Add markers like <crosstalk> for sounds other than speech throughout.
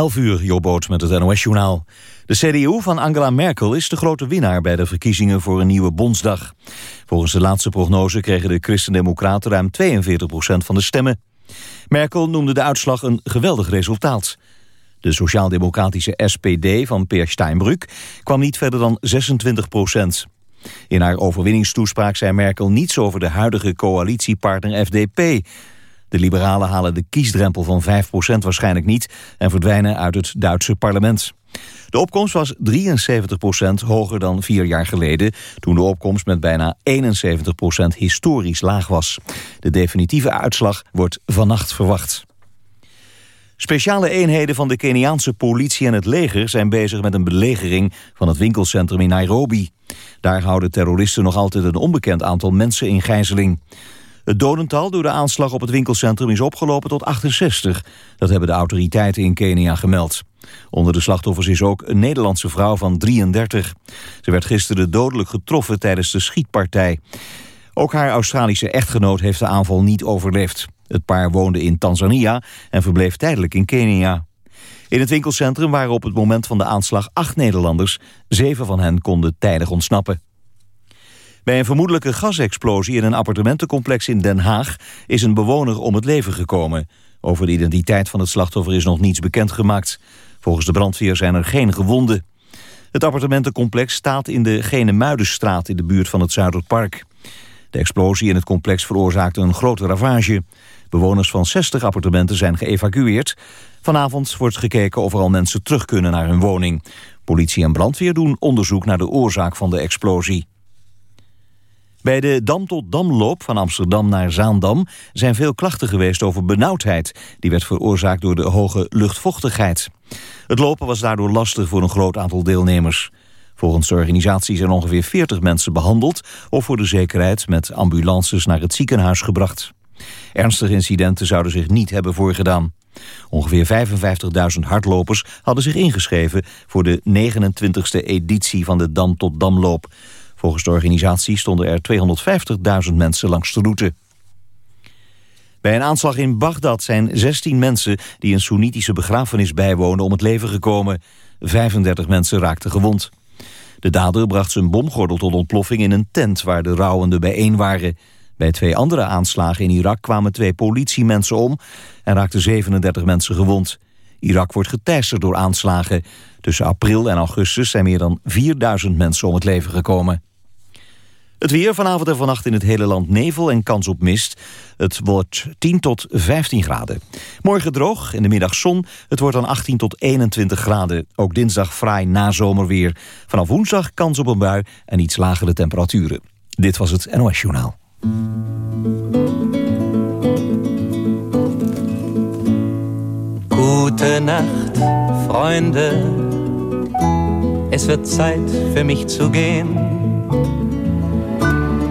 11 uur, Jobboot met het NOS-journaal. De CDU van Angela Merkel is de grote winnaar bij de verkiezingen voor een nieuwe Bondsdag. Volgens de laatste prognose kregen de Christendemocraten ruim 42% van de stemmen. Merkel noemde de uitslag een geweldig resultaat. De sociaal-democratische SPD van Peer Steinbrück kwam niet verder dan 26% In haar overwinningstoespraak zei Merkel niets over de huidige coalitiepartner FDP... De liberalen halen de kiesdrempel van 5% waarschijnlijk niet... en verdwijnen uit het Duitse parlement. De opkomst was 73% hoger dan vier jaar geleden... toen de opkomst met bijna 71% historisch laag was. De definitieve uitslag wordt vannacht verwacht. Speciale eenheden van de Keniaanse politie en het leger zijn bezig met een belegering van het winkelcentrum in Nairobi. Daar houden terroristen nog altijd een onbekend aantal mensen in gijzeling. Het dodental door de aanslag op het winkelcentrum is opgelopen tot 68. Dat hebben de autoriteiten in Kenia gemeld. Onder de slachtoffers is ook een Nederlandse vrouw van 33. Ze werd gisteren dodelijk getroffen tijdens de schietpartij. Ook haar Australische echtgenoot heeft de aanval niet overleefd. Het paar woonde in Tanzania en verbleef tijdelijk in Kenia. In het winkelcentrum waren op het moment van de aanslag acht Nederlanders. Zeven van hen konden tijdig ontsnappen. Bij een vermoedelijke gasexplosie in een appartementencomplex in Den Haag is een bewoner om het leven gekomen. Over de identiteit van het slachtoffer is nog niets bekendgemaakt. Volgens de brandweer zijn er geen gewonden. Het appartementencomplex staat in de Gene-Muidenstraat in de buurt van het Zuiderpark. De explosie in het complex veroorzaakte een grote ravage. Bewoners van 60 appartementen zijn geëvacueerd. Vanavond wordt gekeken of er al mensen terug kunnen naar hun woning. Politie en brandweer doen onderzoek naar de oorzaak van de explosie. Bij de Dam tot Damloop van Amsterdam naar Zaandam zijn veel klachten geweest over benauwdheid. Die werd veroorzaakt door de hoge luchtvochtigheid. Het lopen was daardoor lastig voor een groot aantal deelnemers. Volgens de organisatie zijn ongeveer 40 mensen behandeld... of voor de zekerheid met ambulances naar het ziekenhuis gebracht. Ernstige incidenten zouden zich niet hebben voorgedaan. Ongeveer 55.000 hardlopers hadden zich ingeschreven... voor de 29e editie van de Dam tot Damloop. Volgens de organisatie stonden er 250.000 mensen langs de route. Bij een aanslag in Bagdad zijn 16 mensen die een Soenitische begrafenis bijwoonden om het leven gekomen. 35 mensen raakten gewond. De dader bracht zijn bomgordel tot ontploffing in een tent waar de rouwenden bijeen waren. Bij twee andere aanslagen in Irak kwamen twee politiemensen om en raakten 37 mensen gewond. Irak wordt geteisterd door aanslagen. Tussen april en augustus zijn meer dan 4000 mensen om het leven gekomen. Het weer vanavond en vannacht in het hele land nevel en kans op mist. Het wordt 10 tot 15 graden. Morgen droog, in de middag zon. Het wordt dan 18 tot 21 graden. Ook dinsdag fraai nazomerweer. Vanaf woensdag kans op een bui en iets lagere temperaturen. Dit was het NOS Journaal. Gute Nacht, Freunde. Es wird Zeit für mich zu gehen.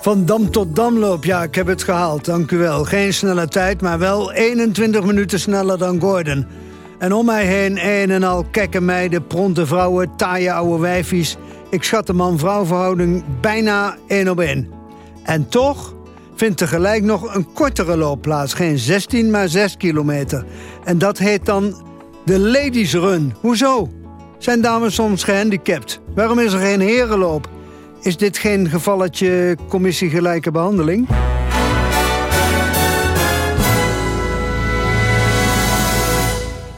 Van Dam tot Damloop, ja, ik heb het gehaald, dank u wel. Geen snelle tijd, maar wel 21 minuten sneller dan Gordon. En om mij heen een en al kekke meiden, pronte vrouwen, taaie oude wijfies. Ik schat de man-vrouw verhouding bijna één op één. En toch vindt tegelijk nog een kortere loop plaats. Geen 16, maar 6 kilometer. En dat heet dan de Ladies Run. Hoezo? Zijn dames soms gehandicapt? Waarom is er geen herenloop? Is dit geen gevalletje commissie gelijke behandeling?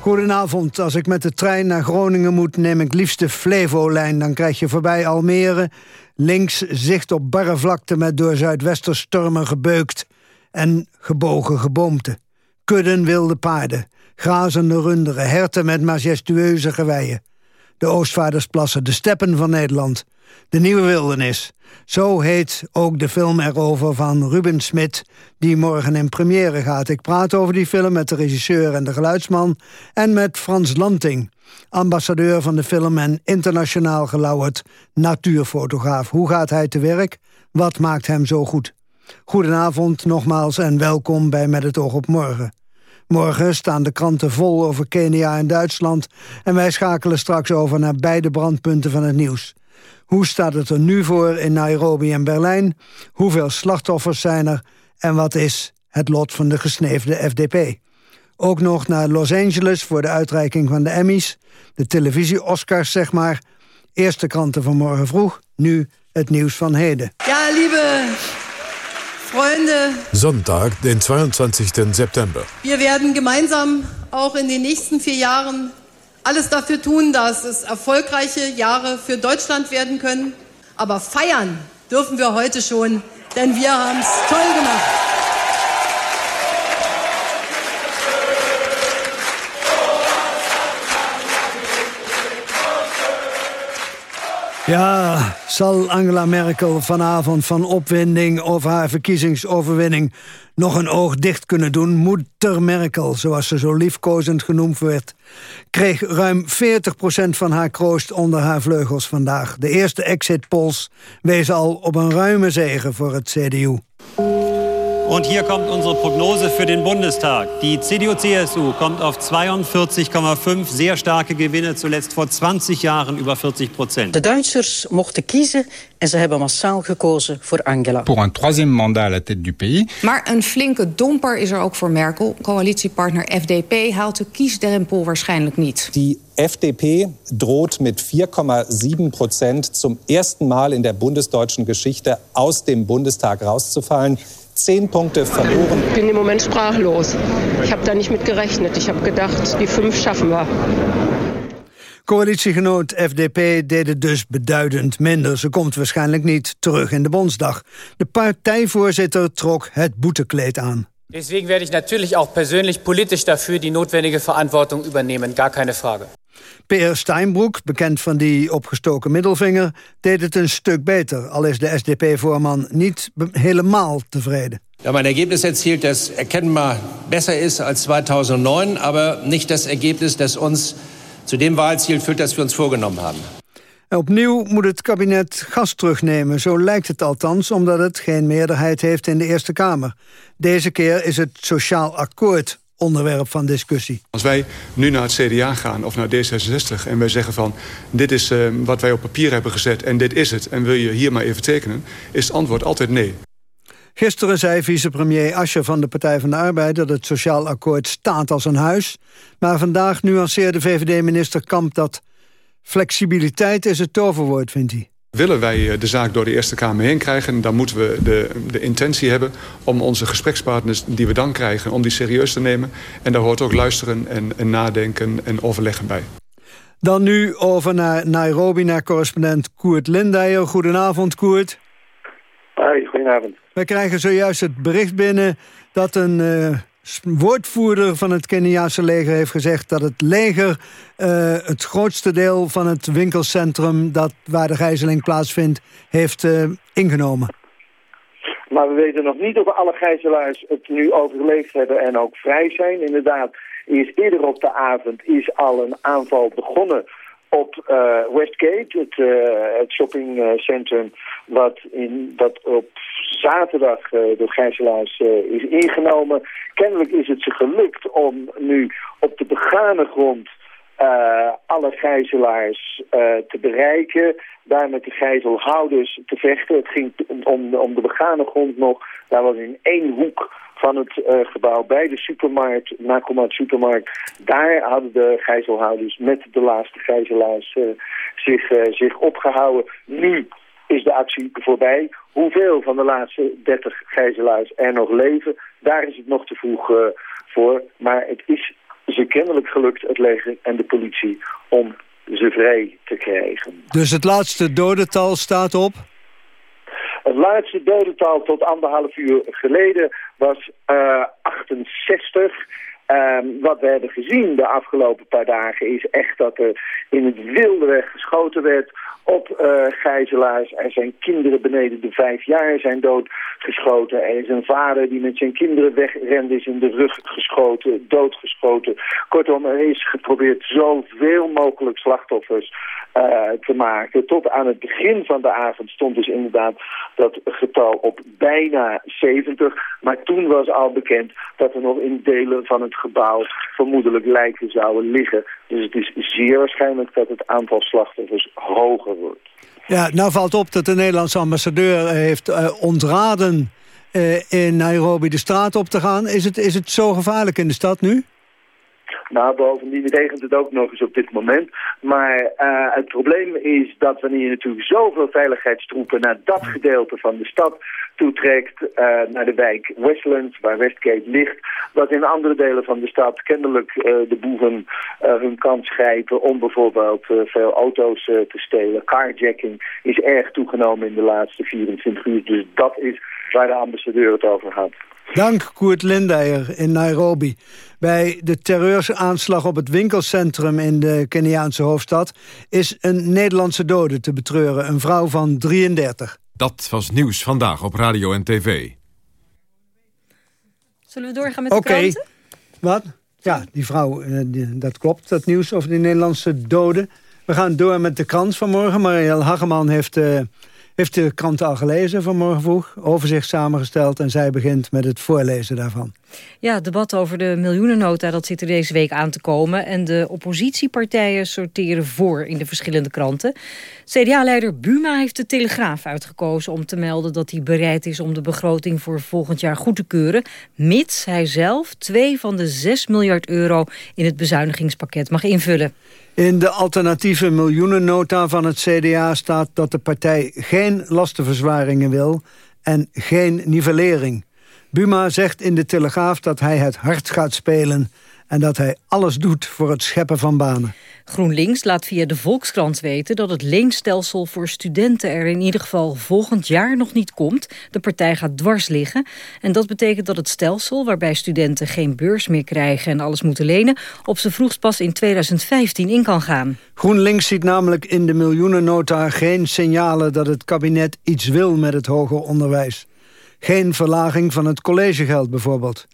Goedenavond. Als ik met de trein naar Groningen moet... neem ik liefst de Flevolijn. Dan krijg je voorbij Almere. Links zicht op barre vlakte met door zuidwesterstormen gebeukt... en gebogen geboomte. Kudden wilde paarden. Grazende runderen. Herten met majestueuze geweien. De Oostvaardersplassen, de steppen van Nederland... De Nieuwe Wildernis. Zo heet ook de film erover van Ruben Smit... die morgen in première gaat. Ik praat over die film met de regisseur en de geluidsman... en met Frans Lanting. ambassadeur van de film en internationaal gelauwerd natuurfotograaf. Hoe gaat hij te werk? Wat maakt hem zo goed? Goedenavond nogmaals en welkom bij Met het oog op morgen. Morgen staan de kranten vol over Kenia en Duitsland... en wij schakelen straks over naar beide brandpunten van het nieuws. Hoe staat het er nu voor in Nairobi en Berlijn? Hoeveel slachtoffers zijn er? En wat is het lot van de gesneefde FDP? Ook nog naar Los Angeles voor de uitreiking van de Emmys. De televisie-Oscars, zeg maar. Eerste kranten van morgen vroeg, nu het nieuws van heden. Ja, lieve Freunde. Sonntag, den 22. September. Wir werden gemeinsam auch in den nächsten vier Jahren alles dafür tun, dass es erfolgreiche Jahre für Deutschland werden können. Aber feiern dürfen wir heute schon, denn wir haben es toll gemacht. Ja, zal Angela Merkel vanavond van opwinding over haar verkiezingsoverwinning nog een oog dicht kunnen doen? Moeder Merkel, zoals ze zo liefkozend genoemd werd, kreeg ruim 40% van haar kroost onder haar vleugels vandaag. De eerste exit polls wezen al op een ruime zege voor het CDU. Und hier kommt unsere Prognose für den Bundestag. Die CDU-CSU kommt auf 42,5 sehr starke Gewinne, zuletzt vor 20 Jahren über 40 Prozent. De Duitsers mochten kiezen en ze hebben massaal gekozen voor Angela. Pour un troisième mandat à la tête du pays. Maar een flinke domper is er ook voor Merkel. Coalitiepartner FDP haalt de kiesdrempel waarschijnlijk niet. Die FDP droht mit 4,7 Prozent zum ersten Mal in der bundesdeutschen Geschichte aus dem Bundestag rauszufallen. Zehn Punkte verloren. Ich bin im Moment sprachlos. Ich habe da nicht mit gerechnet. Ich habe gedacht, die fünf schaffen wir. Coalitiegenoot FDP deed het dus beduidend minder. Ze komt waarschijnlijk niet terug in de Bondsdag. De partijvoorzitter trok het boetekleed aan. Deswegen werde ich natürlich auch persönlich politisch dafür die notwendige Verantwortung übernehmen, gar keine Frage. Peer Steinbroek, bekend van die opgestoken middelvinger, deed het een stuk beter. Al is de SDP-voorman niet helemaal tevreden. Ja, mein Ergebnis erzielt, das erkennbar besser ist als 2009, aber nicht das Ergebnis, das uns zu dem Wahlziel führt, das wir uns vorgenommen haben. Opnieuw moet het kabinet gas terugnemen, zo lijkt het althans... omdat het geen meerderheid heeft in de Eerste Kamer. Deze keer is het sociaal akkoord onderwerp van discussie. Als wij nu naar het CDA gaan of naar D66 en wij zeggen van... dit is uh, wat wij op papier hebben gezet en dit is het... en wil je hier maar even tekenen, is het antwoord altijd nee. Gisteren zei vicepremier Ascher van de Partij van de Arbeid... dat het sociaal akkoord staat als een huis. Maar vandaag nuanceerde VVD-minister Kamp dat... flexibiliteit is het toverwoord, vindt hij. Willen wij de zaak door de Eerste Kamer heen krijgen... dan moeten we de, de intentie hebben om onze gesprekspartners die we dan krijgen... om die serieus te nemen. En daar hoort ook luisteren en, en nadenken en overleggen bij. Dan nu over naar Nairobi, naar correspondent Koert Lindijer. Goedenavond, Koert. Hoi, goedenavond. Wij krijgen zojuist het bericht binnen dat een uh, woordvoerder van het Keniaanse leger heeft gezegd... dat het leger uh, het grootste deel van het winkelcentrum... Dat, waar de gijzeling plaatsvindt, heeft uh, ingenomen. Maar we weten nog niet of alle gijzelaars het nu overleefd hebben en ook vrij zijn. Inderdaad, is eerder op de avond is al een aanval begonnen op uh, Westgate, het, het shoppingcentrum, wat, in, wat op zaterdag uh, door gijzelaars is ingenomen. Kennelijk is het ze gelukt om nu op de begane grond alle gijzelaars te bereiken, daar met de gijzelhouders te vechten. Het ging om, om de begane grond nog, daar was in één hoek van het gebouw bij de supermarkt, Nakomat supermarkt. Daar hadden de gijzelhouders met de laatste gijzelaars zich, zich opgehouden. Nu is de actie voorbij. Hoeveel van de laatste 30 gijzelaars er nog leven, daar is het nog te vroeg voor. Maar het is ze kennelijk gelukt, het leger en de politie, om ze vrij te krijgen. Dus het laatste dodental staat op? Het laatste dodental tot anderhalf uur geleden was uh, 68. Ehm, wat we hebben gezien de afgelopen paar dagen is echt dat er in het wilde weg geschoten werd op uh, gijzelaars. Er zijn kinderen beneden de vijf jaar zijn doodgeschoten. Is een vader die met zijn kinderen wegrende, is in de rug geschoten, doodgeschoten. Kortom, er is geprobeerd zoveel mogelijk slachtoffers uh, te maken. Tot aan het begin van de avond stond dus inderdaad dat getal op bijna 70. Maar toen was al bekend dat er nog in delen van het gebouw vermoedelijk lijken zouden liggen. Dus het is zeer waarschijnlijk dat het aantal slachtoffers hoger wordt. Ja, nou valt op dat de Nederlandse ambassadeur heeft uh, ontraden uh, in Nairobi de straat op te gaan. Is het, is het zo gevaarlijk in de stad nu? Nou, bovendien regent het ook nog eens op dit moment. Maar uh, het probleem is dat wanneer je natuurlijk zoveel veiligheidstroepen naar dat gedeelte van de stad toetrekt, uh, naar de wijk Westland, waar Westgate ligt, dat in andere delen van de stad kennelijk uh, de boeven hun kans grijpen om bijvoorbeeld veel auto's te stelen. Carjacking is erg toegenomen in de laatste 24 uur, dus dat is waar de ambassadeur het over had. Dank Koert Lindeyer in Nairobi. Bij de terreuraanslag op het winkelcentrum in de Keniaanse hoofdstad... is een Nederlandse dode te betreuren, een vrouw van 33. Dat was nieuws vandaag op radio en tv. Zullen we doorgaan met de okay. kranten? Wat? Ja, die vrouw, eh, dat klopt, dat nieuws over die Nederlandse doden. We gaan door met de krant van morgen. Marielle Hageman heeft... Uh, heeft de krant al gelezen vanmorgen vroeg, overzicht samengesteld... en zij begint met het voorlezen daarvan. Ja, het debat over de miljoenennota dat zit er deze week aan te komen... en de oppositiepartijen sorteren voor in de verschillende kranten. CDA-leider Buma heeft de Telegraaf uitgekozen om te melden... dat hij bereid is om de begroting voor volgend jaar goed te keuren... mits hij zelf twee van de 6 miljard euro in het bezuinigingspakket mag invullen. In de alternatieve miljoenennota van het CDA staat dat de partij geen lastenverzwaringen wil en geen nivellering. Buma zegt in de Telegraaf dat hij het hard gaat spelen en dat hij alles doet voor het scheppen van banen. GroenLinks laat via de Volkskrant weten dat het leenstelsel voor studenten er in ieder geval volgend jaar nog niet komt. De partij gaat dwars liggen. En dat betekent dat het stelsel waarbij studenten geen beurs meer krijgen en alles moeten lenen, op z'n vroegst pas in 2015 in kan gaan. GroenLinks ziet namelijk in de miljoenennota geen signalen dat het kabinet iets wil met het hoger onderwijs. Geen verlaging van het collegegeld bijvoorbeeld.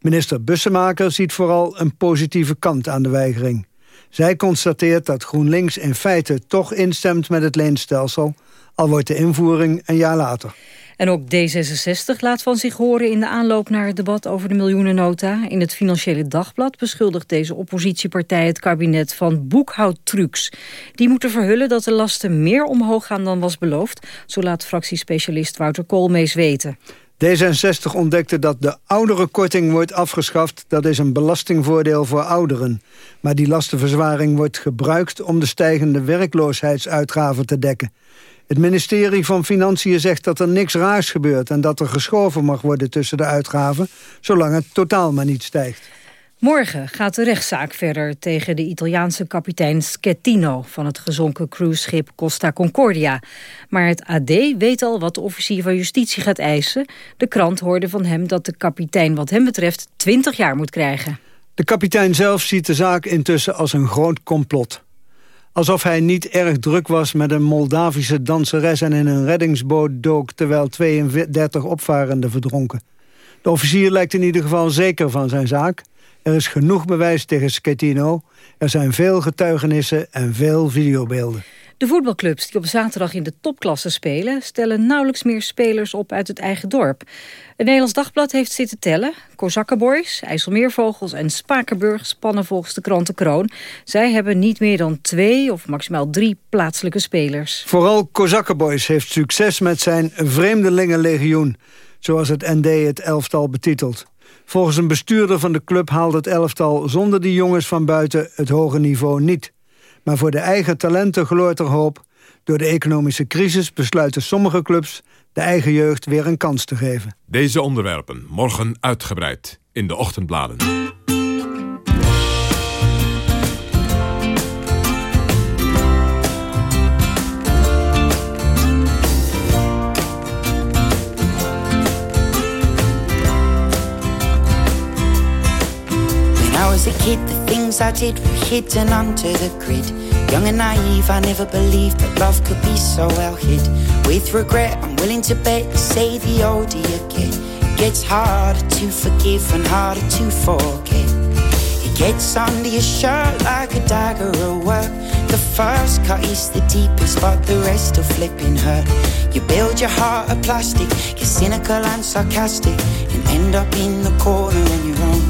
Minister Bussemaker ziet vooral een positieve kant aan de weigering. Zij constateert dat GroenLinks in feite toch instemt met het leenstelsel... al wordt de invoering een jaar later. En ook D66 laat van zich horen in de aanloop naar het debat over de miljoenennota. In het Financiële Dagblad beschuldigt deze oppositiepartij het kabinet van boekhoudtrucs. Die moeten verhullen dat de lasten meer omhoog gaan dan was beloofd. Zo laat fractiespecialist Wouter Koolmees weten. D66 ontdekte dat de ouderenkorting wordt afgeschaft. Dat is een belastingvoordeel voor ouderen. Maar die lastenverzwaring wordt gebruikt om de stijgende werkloosheidsuitgaven te dekken. Het ministerie van Financiën zegt dat er niks raars gebeurt... en dat er geschoven mag worden tussen de uitgaven... zolang het totaal maar niet stijgt. Morgen gaat de rechtszaak verder tegen de Italiaanse kapitein Schettino... van het gezonken cruiseschip Costa Concordia. Maar het AD weet al wat de officier van justitie gaat eisen. De krant hoorde van hem dat de kapitein wat hem betreft 20 jaar moet krijgen. De kapitein zelf ziet de zaak intussen als een groot complot. Alsof hij niet erg druk was met een Moldavische danseres... en in een reddingsboot dook terwijl 32 opvarenden verdronken. De officier lijkt in ieder geval zeker van zijn zaak... Er is genoeg bewijs tegen Schettino. Er zijn veel getuigenissen en veel videobeelden. De voetbalclubs die op zaterdag in de topklasse spelen... stellen nauwelijks meer spelers op uit het eigen dorp. Het Nederlands Dagblad heeft zitten tellen. Kozakkenboys, IJsselmeervogels en Spakenburg spannen volgens de krant de kroon. Zij hebben niet meer dan twee of maximaal drie plaatselijke spelers. Vooral Kozakkenboys heeft succes met zijn Vreemdelingenlegioen... zoals het ND het elftal betitelt. Volgens een bestuurder van de club haalde het elftal zonder die jongens van buiten het hoge niveau niet. Maar voor de eigen talenten gloort er hoop. Door de economische crisis besluiten sommige clubs de eigen jeugd weer een kans te geven. Deze onderwerpen morgen uitgebreid in de ochtendbladen. I did were hidden under the grid. Young and naive, I never believed that love could be so well hid. With regret, I'm willing to bet you say the older you get, it gets harder to forgive and harder to forget. It gets under your shirt like a dagger at work. The first cut is the deepest, but the rest are flipping hurt. You build your heart of plastic, you're cynical and sarcastic, and end up in the corner on your own.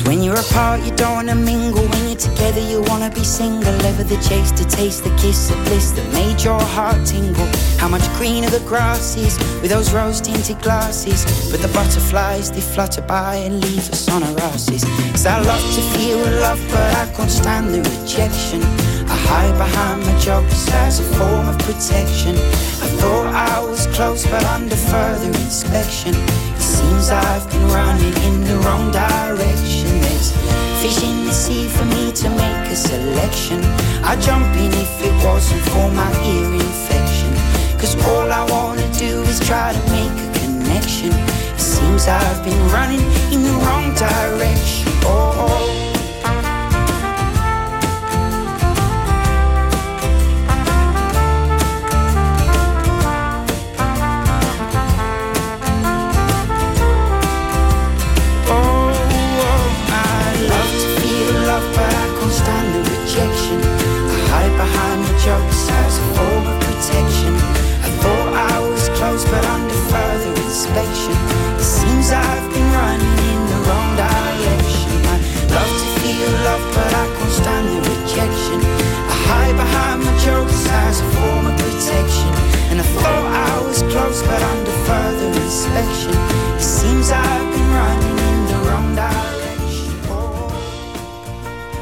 Cause when you're apart, you don't wanna mingle. When you're together, you wanna be single. Ever the chase to taste the kiss of bliss that made your heart tingle. How much greener the grass is with those rose tinted glasses. But the butterflies, they flutter by and leave us on our asses. Cause I love to feel love, but I can't stand the rejection. I hide behind my jokes as a form of protection. I thought I was close, but under further inspection, it seems I've been running in the wrong direction. There's fish in the sea for me to make a selection. I'd jump in if it wasn't for my ear infection. Cause all I wanna do is try to make a connection. It seems I've been running in the wrong direction. oh. oh.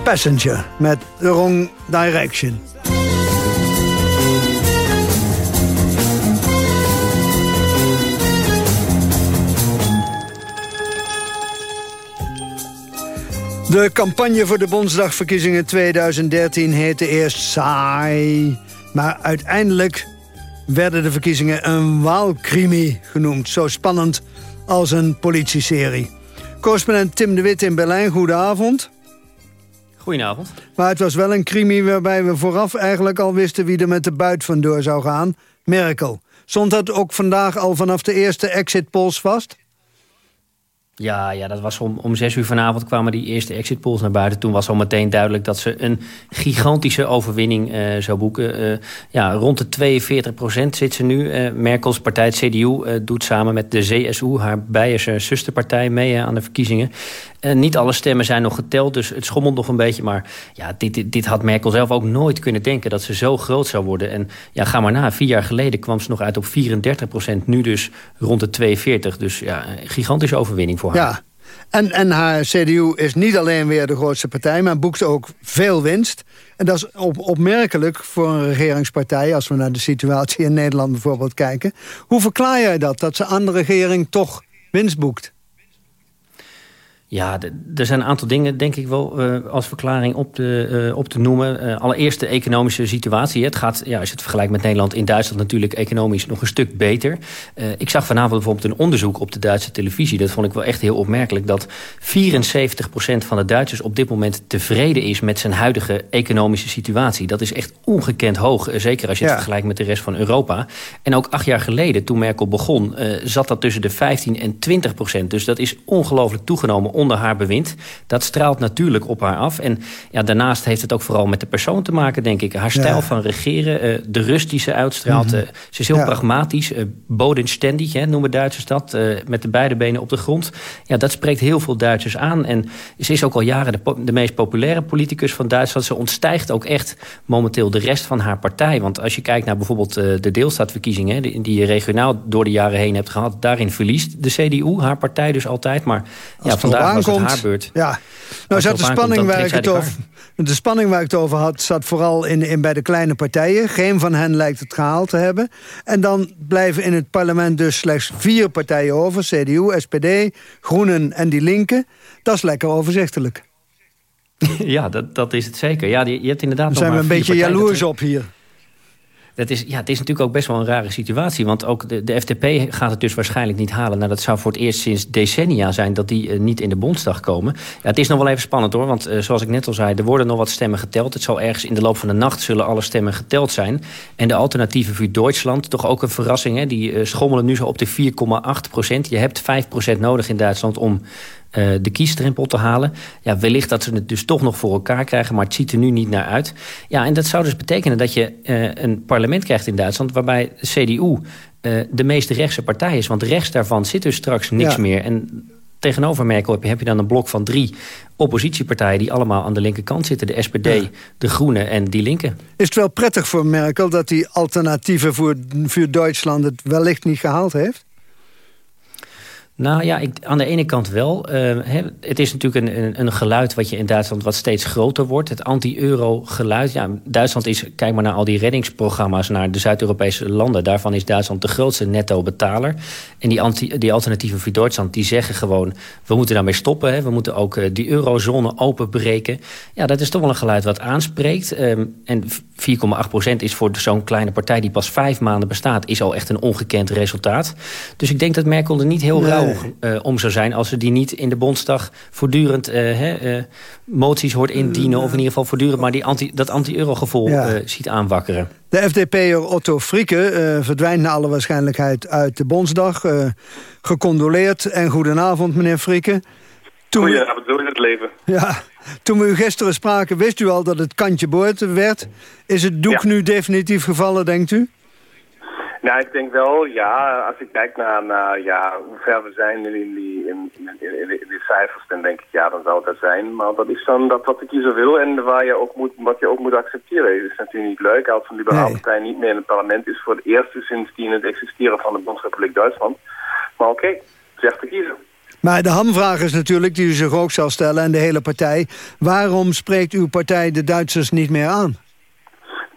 Passenger met The Wrong Direction. De campagne voor de Bondsdagverkiezingen 2013 heette eerst saai. Maar uiteindelijk werden de verkiezingen een waalkrimi genoemd. Zo spannend als een politieserie. Correspondent Tim de Wit in Berlijn, goedenavond. Goedenavond. Maar het was wel een crimi waarbij we vooraf eigenlijk al wisten... wie er met de buit vandoor zou gaan. Merkel. Stond dat ook vandaag al vanaf de eerste exit polls vast? Ja, ja, dat was om, om zes uur vanavond kwamen die eerste exit polls naar buiten. Toen was al meteen duidelijk dat ze een gigantische overwinning uh, zou boeken. Uh, ja, rond de 42 procent zit ze nu. Uh, Merkels partij, CDU, doet samen met de CSU, haar Beierse zusterpartij, mee aan de verkiezingen. Niet alle stemmen zijn nog geteld, dus het schommelt nog een beetje. Maar ja, dit, dit, had Merkel zelf ook nooit kunnen denken, dat ze zo groot zou worden. En ja, ga maar na, vier jaar geleden kwam ze nog uit op 34 procent. Nu dus rond de 42. Dus ja, gigantische overwinning voor ja. En, en haar CDU is niet alleen weer de grootste partij... maar boekt ook veel winst. En dat is op, opmerkelijk voor een regeringspartij... als we naar de situatie in Nederland bijvoorbeeld kijken. Hoe verklaar jij dat, dat ze aan de regering toch winst boekt? Ja, er zijn een aantal dingen, denk ik wel, uh, als verklaring op te, uh, op te noemen. Uh, allereerst de economische situatie. Het gaat, ja, als je het vergelijkt met Nederland, in Duitsland natuurlijk economisch nog een stuk beter. ik zag vanavond bijvoorbeeld een onderzoek op de Duitse televisie. Dat vond ik wel echt heel opmerkelijk. Dat 74% van de Duitsers op dit moment tevreden is met zijn huidige economische situatie. Dat is echt ongekend hoog. Zeker als je het vergelijkt met de rest van Europa. En ook acht jaar geleden, toen Merkel begon, zat dat tussen de 15 en 20%. Dus dat is ongelooflijk toegenomen onder haar bewind. Dat straalt natuurlijk op haar af. En ja, daarnaast heeft het ook vooral met de persoon te maken, denk ik. Haar stijl van regeren, de rust die ze uitstraalt. Mhm. ze is heel pragmatisch, bodenständig, hè, noemen Duitsers dat. met de beide benen op de grond. Ja, dat spreekt heel veel Duitsers aan. En ze is ook al jaren de, de meest populaire politicus van Duitsland. Ze ontstijgt ook echt momenteel de rest van haar partij. Want als je kijkt naar bijvoorbeeld de deelstaatverkiezingen... die, die je regionaal door de jaren heen hebt gehad... daarin verliest de CDU, haar partij dus altijd. Maar ja, vandaag beurt. Ja. Nou, zat de spanning, waar ik het over, de spanning waar ik het over had... zat vooral in, in bij de kleine partijen. Geen van hen lijkt het gehaald te hebben. En dan blijven in het parlement dus slechts vier partijen over. CDU, SPD, Groenen en Die Linken. Dat is lekker overzichtelijk. <laughs> Ja, dat, dat is het zeker. Ja, je, hebt inderdaad Daar zijn we een beetje jaloers op hier. Dat is, ja, het is natuurlijk ook best wel een rare situatie. Want ook de, de FDP gaat het dus waarschijnlijk niet halen. Nou, dat zou voor het eerst sinds decennia zijn dat die uh, niet in de Bondsdag komen. Ja, het is nog wel even spannend hoor. Want uh, zoals ik net al zei, er worden nog wat stemmen geteld. Het zal ergens in de loop van de nacht zullen alle stemmen geteld zijn. En de alternatieven voor Duitsland, toch ook een verrassing. Hè? Die uh, schommelen nu zo op de 4,8 procent. Je hebt 5 procent nodig in Duitsland om uh, de kiesdrempel te halen. Ja, wellicht dat ze het dus toch nog voor elkaar krijgen... maar het ziet er nu niet naar uit. Ja, en dat zou dus betekenen dat je uh, een parlement krijgt in Duitsland... waarbij de CDU uh, de meest rechtse partij is. Want rechts daarvan zit dus straks niks ja. meer. En tegenover Merkel heb je, heb je dan een blok van drie oppositiepartijen... die allemaal aan de linkerkant zitten. De SPD, ja. de Groenen en die Linken. Is het wel prettig voor Merkel dat die alternatieven voor, voor Duitsland... het wellicht niet gehaald heeft? Nou ja, ik, aan de ene kant wel. Uh, he, het is natuurlijk een, een, een, geluid wat je in Duitsland wat steeds groter wordt. Het anti-euro geluid. Ja, Duitsland is, kijk maar naar al die reddingsprogramma's naar de Zuid-Europese landen. Daarvan is Duitsland de grootste netto-betaler. En die, anti, die alternatieven voor Duitsland die zeggen gewoon... we moeten daarmee stoppen. We moeten ook uh, die eurozone openbreken. Ja, dat is toch wel een geluid wat aanspreekt. Um, en 4,8 procent is voor zo'n kleine partij die pas vijf maanden bestaat... is al echt een ongekend resultaat. Dus ik denk dat Merkel er niet heel nee. rauw uh, om zou zijn... als ze die niet in de Bondsdag voortdurend uh, hè, uh, moties hoort indienen... of in ieder geval voortdurend maar die anti, dat anti-euro-gevoel ja. ziet aanwakkeren. De FDP'er Otto Frieke verdwijnt naar alle waarschijnlijkheid uit de Bondsdag. gecondoleerd en goedenavond, meneer Frieke. Toen... Goedenavond, zo in het leven. Ja, toen we u gisteren spraken, wist u al dat het kantje boord werd. Is het doek ja. nu definitief gevallen, denkt u? Nou, ik denk wel, ja, als ik kijk naar, naar ja, hoe ver we zijn in, in, die, in, in, in, die cijfers, dan denk ik, ja, dan zou dat zijn. Maar dat is dan dat wat de kiezer wil en waar je ook moet, wat je ook moet accepteren. Het is natuurlijk niet leuk als een liberale nee. partij niet meer in het parlement is voor het eerste sindsdien het existeren van de Bondsrepubliek Duitsland. Maar oké, okay, zegt de kiezer. Maar de hamvraag is natuurlijk, die u zich ook zal stellen en de hele partij... waarom spreekt uw partij de Duitsers niet meer aan?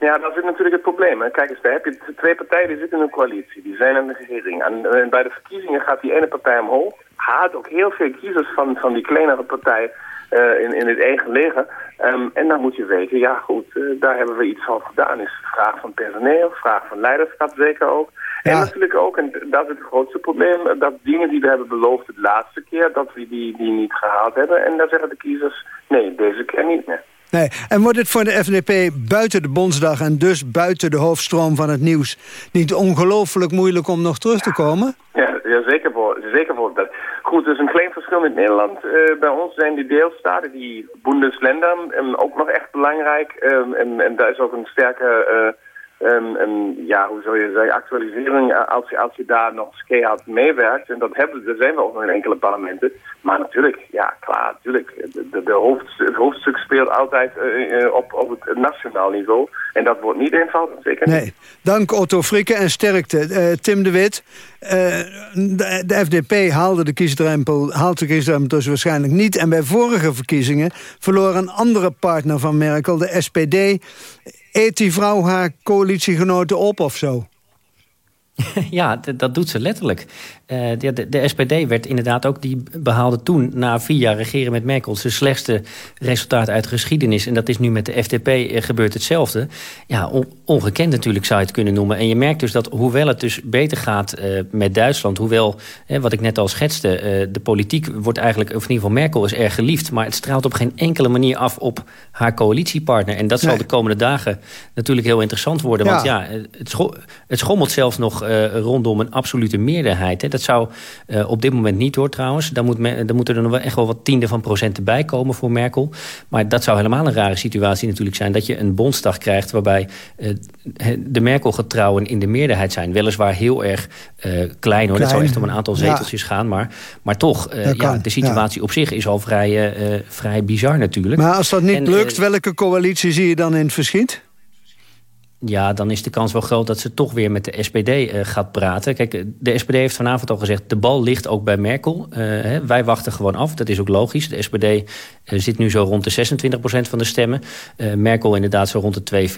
Ja, dat is natuurlijk het probleem. Hè. Kijk eens, daar heb je twee partijen die zitten in een coalitie. Die zijn in de regering. En, en bij de verkiezingen gaat die ene partij omhoog. Haalt ook heel veel kiezers van, van die kleinere partij uh, in, in het eigen leger. Um, en dan moet je weten, ja goed, uh, daar hebben we iets van gedaan. Is vraag van personeel, vraag van leiderschap zeker ook. Ja. En natuurlijk ook, en dat is het grootste probleem, dat dingen die we hebben beloofd de laatste keer, dat we die, die niet gehaald hebben. En dan zeggen de kiezers, nee, deze keer niet meer. Nee. En wordt het voor de FDP buiten de Bondsdag en dus buiten de hoofdstroom van het nieuws niet ongelooflijk moeilijk om nog terug te komen? Ja, ja zeker, voor, zeker voor dat. Goed, er is een klein verschil met Nederland. Uh, bij ons zijn die deelstaten, die Bundesländer, um, ook nog echt belangrijk. Um, en, en daar is ook een sterke... Uh, En ja, hoe zou je zeggen, actualisering, als je, als je daar nog keihard meewerkt, en dat hebben zijn we ook nog in enkele parlementen. Maar natuurlijk, ja, klaar, natuurlijk. De, het hoofdstuk speelt altijd uh, op, op het nationaal niveau. En dat wordt niet eenvoudig, zeker niet. Nee, dank Otto Frikke en sterkte. Tim de Wit, de, de, FDP haalde de kiesdrempel, haalt de kiesdrempel dus waarschijnlijk niet. En bij vorige verkiezingen verloor een andere partner van Merkel, de SPD eet die vrouw haar coalitiegenoten op of zo? <laughs> Ja, dat doet ze letterlijk. Uh, de, de, SPD werd inderdaad ook, die behaalde toen... na vier jaar regeren met Merkel... zijn slechtste resultaat uit geschiedenis. En dat is nu met de FDP uh, gebeurt hetzelfde. Ja, on, ongekend natuurlijk zou je het kunnen noemen. En je merkt dus dat hoewel het dus beter gaat uh, met Duitsland... hoewel, wat ik net al schetste... de politiek wordt eigenlijk, of in ieder geval Merkel is erg geliefd... maar het straalt op geen enkele manier af op haar coalitiepartner. En dat zal de komende dagen natuurlijk heel interessant worden. Ja. Want ja, het, scho het schommelt zelfs nog nog rondom een absolute meerderheid. Hè. Dat zou op dit moment niet door trouwens. Dan, moet dan moeten er nog wel echt wel wat tiende van procenten bij komen voor Merkel. Maar dat zou helemaal een rare situatie natuurlijk zijn... dat je een bondsdag krijgt waarbij de Merkel-getrouwen in de meerderheid zijn. Weliswaar heel erg klein hoor. Dat zou echt om een aantal zeteltjes gaan. Maar, maar toch, ja, de situatie op zich is al vrij, vrij bizar natuurlijk. Maar als dat niet lukt, welke coalitie zie je dan in het verschiet? Ja, dan is de kans wel groot dat ze toch weer met de SPD uh, eh, gaat praten. Kijk, de SPD heeft vanavond al gezegd... de bal ligt ook bij Merkel. Uh, hè, wij wachten gewoon af, dat is ook logisch. De SPD uh, eh, zit nu zo rond de 26% van de stemmen. Merkel inderdaad zo rond de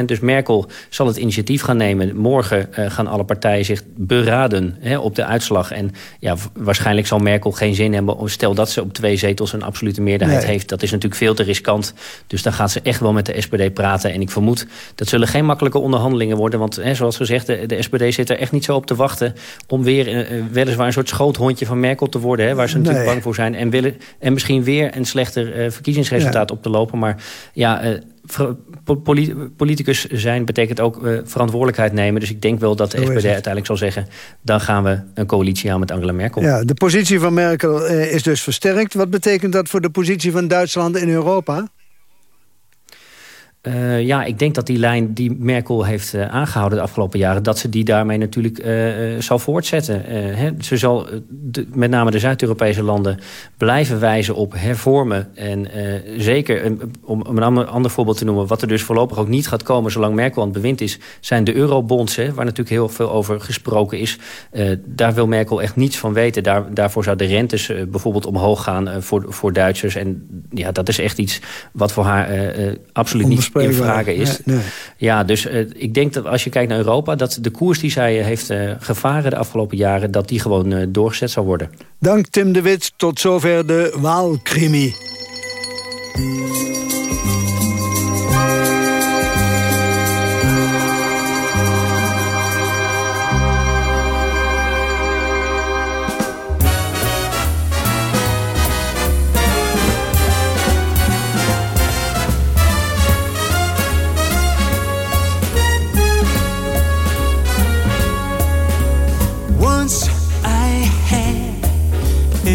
42% Dus Merkel zal het initiatief gaan nemen. Morgen gaan alle partijen zich beraden hè, op de uitslag. En ja, waarschijnlijk zal Merkel geen zin hebben... stel dat ze op twee zetels een absolute meerderheid heeft. Dat is natuurlijk veel te riskant. Dus dan gaat ze echt wel met de SPD praten. En ik vermoed dat zullen geen makkelijke onderhandelingen worden. Want hè, zoals gezegd, de, de, SPD zit er echt niet zo op te wachten... om weer uh, weliswaar een soort schoothondje van Merkel te worden... Hè, waar ze natuurlijk bang voor zijn. En, willen, en misschien weer een slechter uh, verkiezingsresultaat op te lopen. Maar ja... Uh, politicus zijn betekent ook uh, verantwoordelijkheid nemen. Dus ik denk wel dat de SPD uiteindelijk zal zeggen... dan gaan we een coalitie aan met Angela Merkel. Ja, de positie van Merkel uh, is dus versterkt. Wat betekent dat voor de positie van Duitsland in Europa? Uh, ja, ik denk dat die lijn die Merkel heeft uh, aangehouden de afgelopen jaren... dat ze die daarmee natuurlijk uh, zal voortzetten. Hè, ze zal met name de Zuid-Europese landen blijven wijzen op hervormen. En zeker, om, om, een ander voorbeeld te noemen... wat er dus voorlopig ook niet gaat komen zolang Merkel aan het bewind is... zijn de eurobonds, hè, waar natuurlijk heel veel over gesproken is. daar wil Merkel echt niets van weten. Daar, daarvoor zou de rentes bijvoorbeeld omhoog gaan voor, voor Duitsers. En ja, dat is echt iets wat voor haar absoluut niet in vragen is. Ja, dus uh, ik denk dat als je kijkt naar Europa... dat de koers die zij uh, heeft uh, gevaren de afgelopen jaren... dat die gewoon doorgezet zal worden. Dank Tim de Wit. Tot zover de Waalkrimi.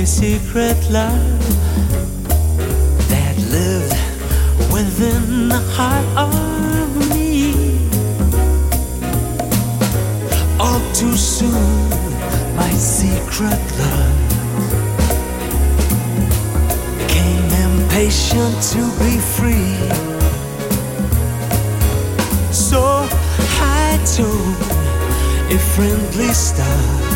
Secret love that lived within the heart of me. All too soon, my secret love became impatient to be free. So I told a friendly star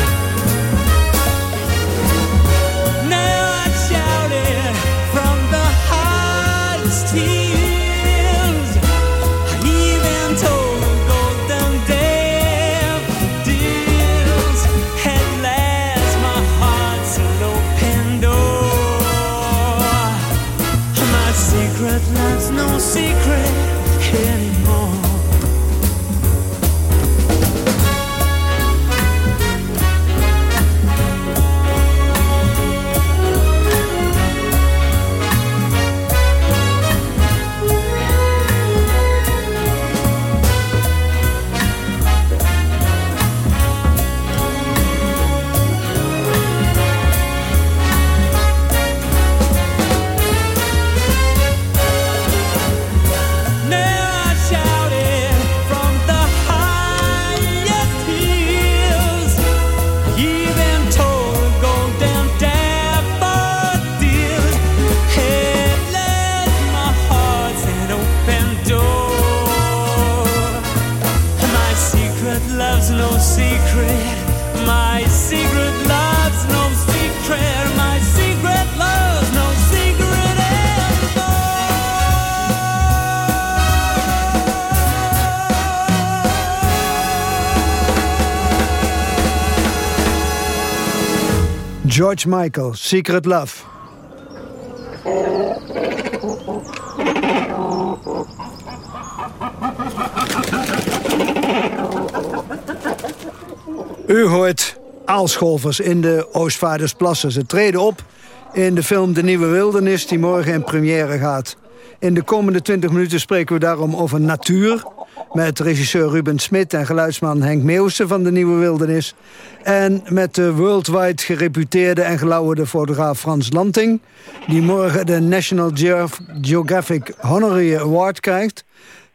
secret. George Michael, Secret Love. U hoort Aalscholvers in de Oostvaardersplassen. Ze treden op in de film De Nieuwe Wildernis... die morgen in première gaat. In de komende 20 minuten spreken we daarom over natuur met regisseur Ruben Smit en geluidsman Henk Meeuwse van De Nieuwe Wildernis... en met de worldwide gereputeerde en gelauwerde fotograaf Frans Lanting... die morgen de National Geographic Honorary Award krijgt...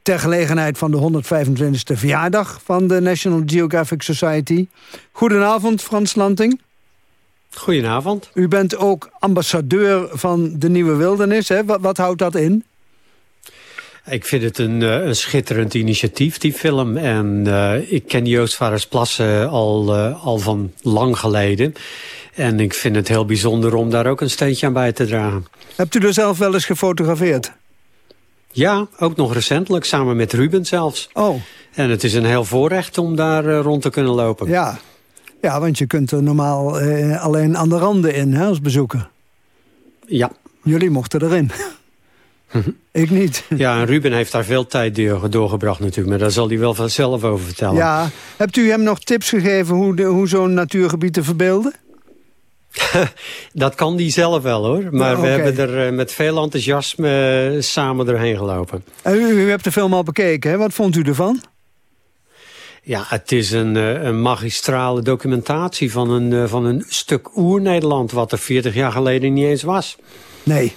ter gelegenheid van de 125e verjaardag van de National Geographic Society. Goedenavond, Frans Lanting. Goedenavond. U bent ook ambassadeur van de Nieuwe Wildernis. Hè? Wat, wat houdt dat in? Ik vind het een, eh, een schitterend initiatief, die film. En uh, ik ken die Oostvaardersplassen al, uh, al van lang geleden. En ik vind het heel bijzonder om daar ook een steentje aan bij te dragen. Hebt u er zelf wel eens gefotografeerd? Ja, ook nog recentelijk, samen met Ruben zelfs. Oh. En het is een heel voorrecht om daar rond te kunnen lopen. Ja, ja want je kunt er normaal alleen aan de randen in hè, als bezoeker. Ja. Jullie mochten erin. <laughs> Ik niet. <laughs> Ja, en Ruben heeft daar veel tijd doorgebracht natuurlijk. Maar daar zal hij wel vanzelf over vertellen. Ja, hebt u hem nog tips gegeven hoe, hoe zo'n natuurgebied te verbeelden? <laughs> dat kan die zelf wel hoor. Maar Ja, we hebben er eh, met veel enthousiasme eh, samen doorheen gelopen. En u, u hebt de film al bekeken, hè? wat vond u ervan? Ja, het is een, eh, een magistrale documentatie van een, van een stuk oer-Nederland... wat er 40 jaar geleden niet eens was. Nee.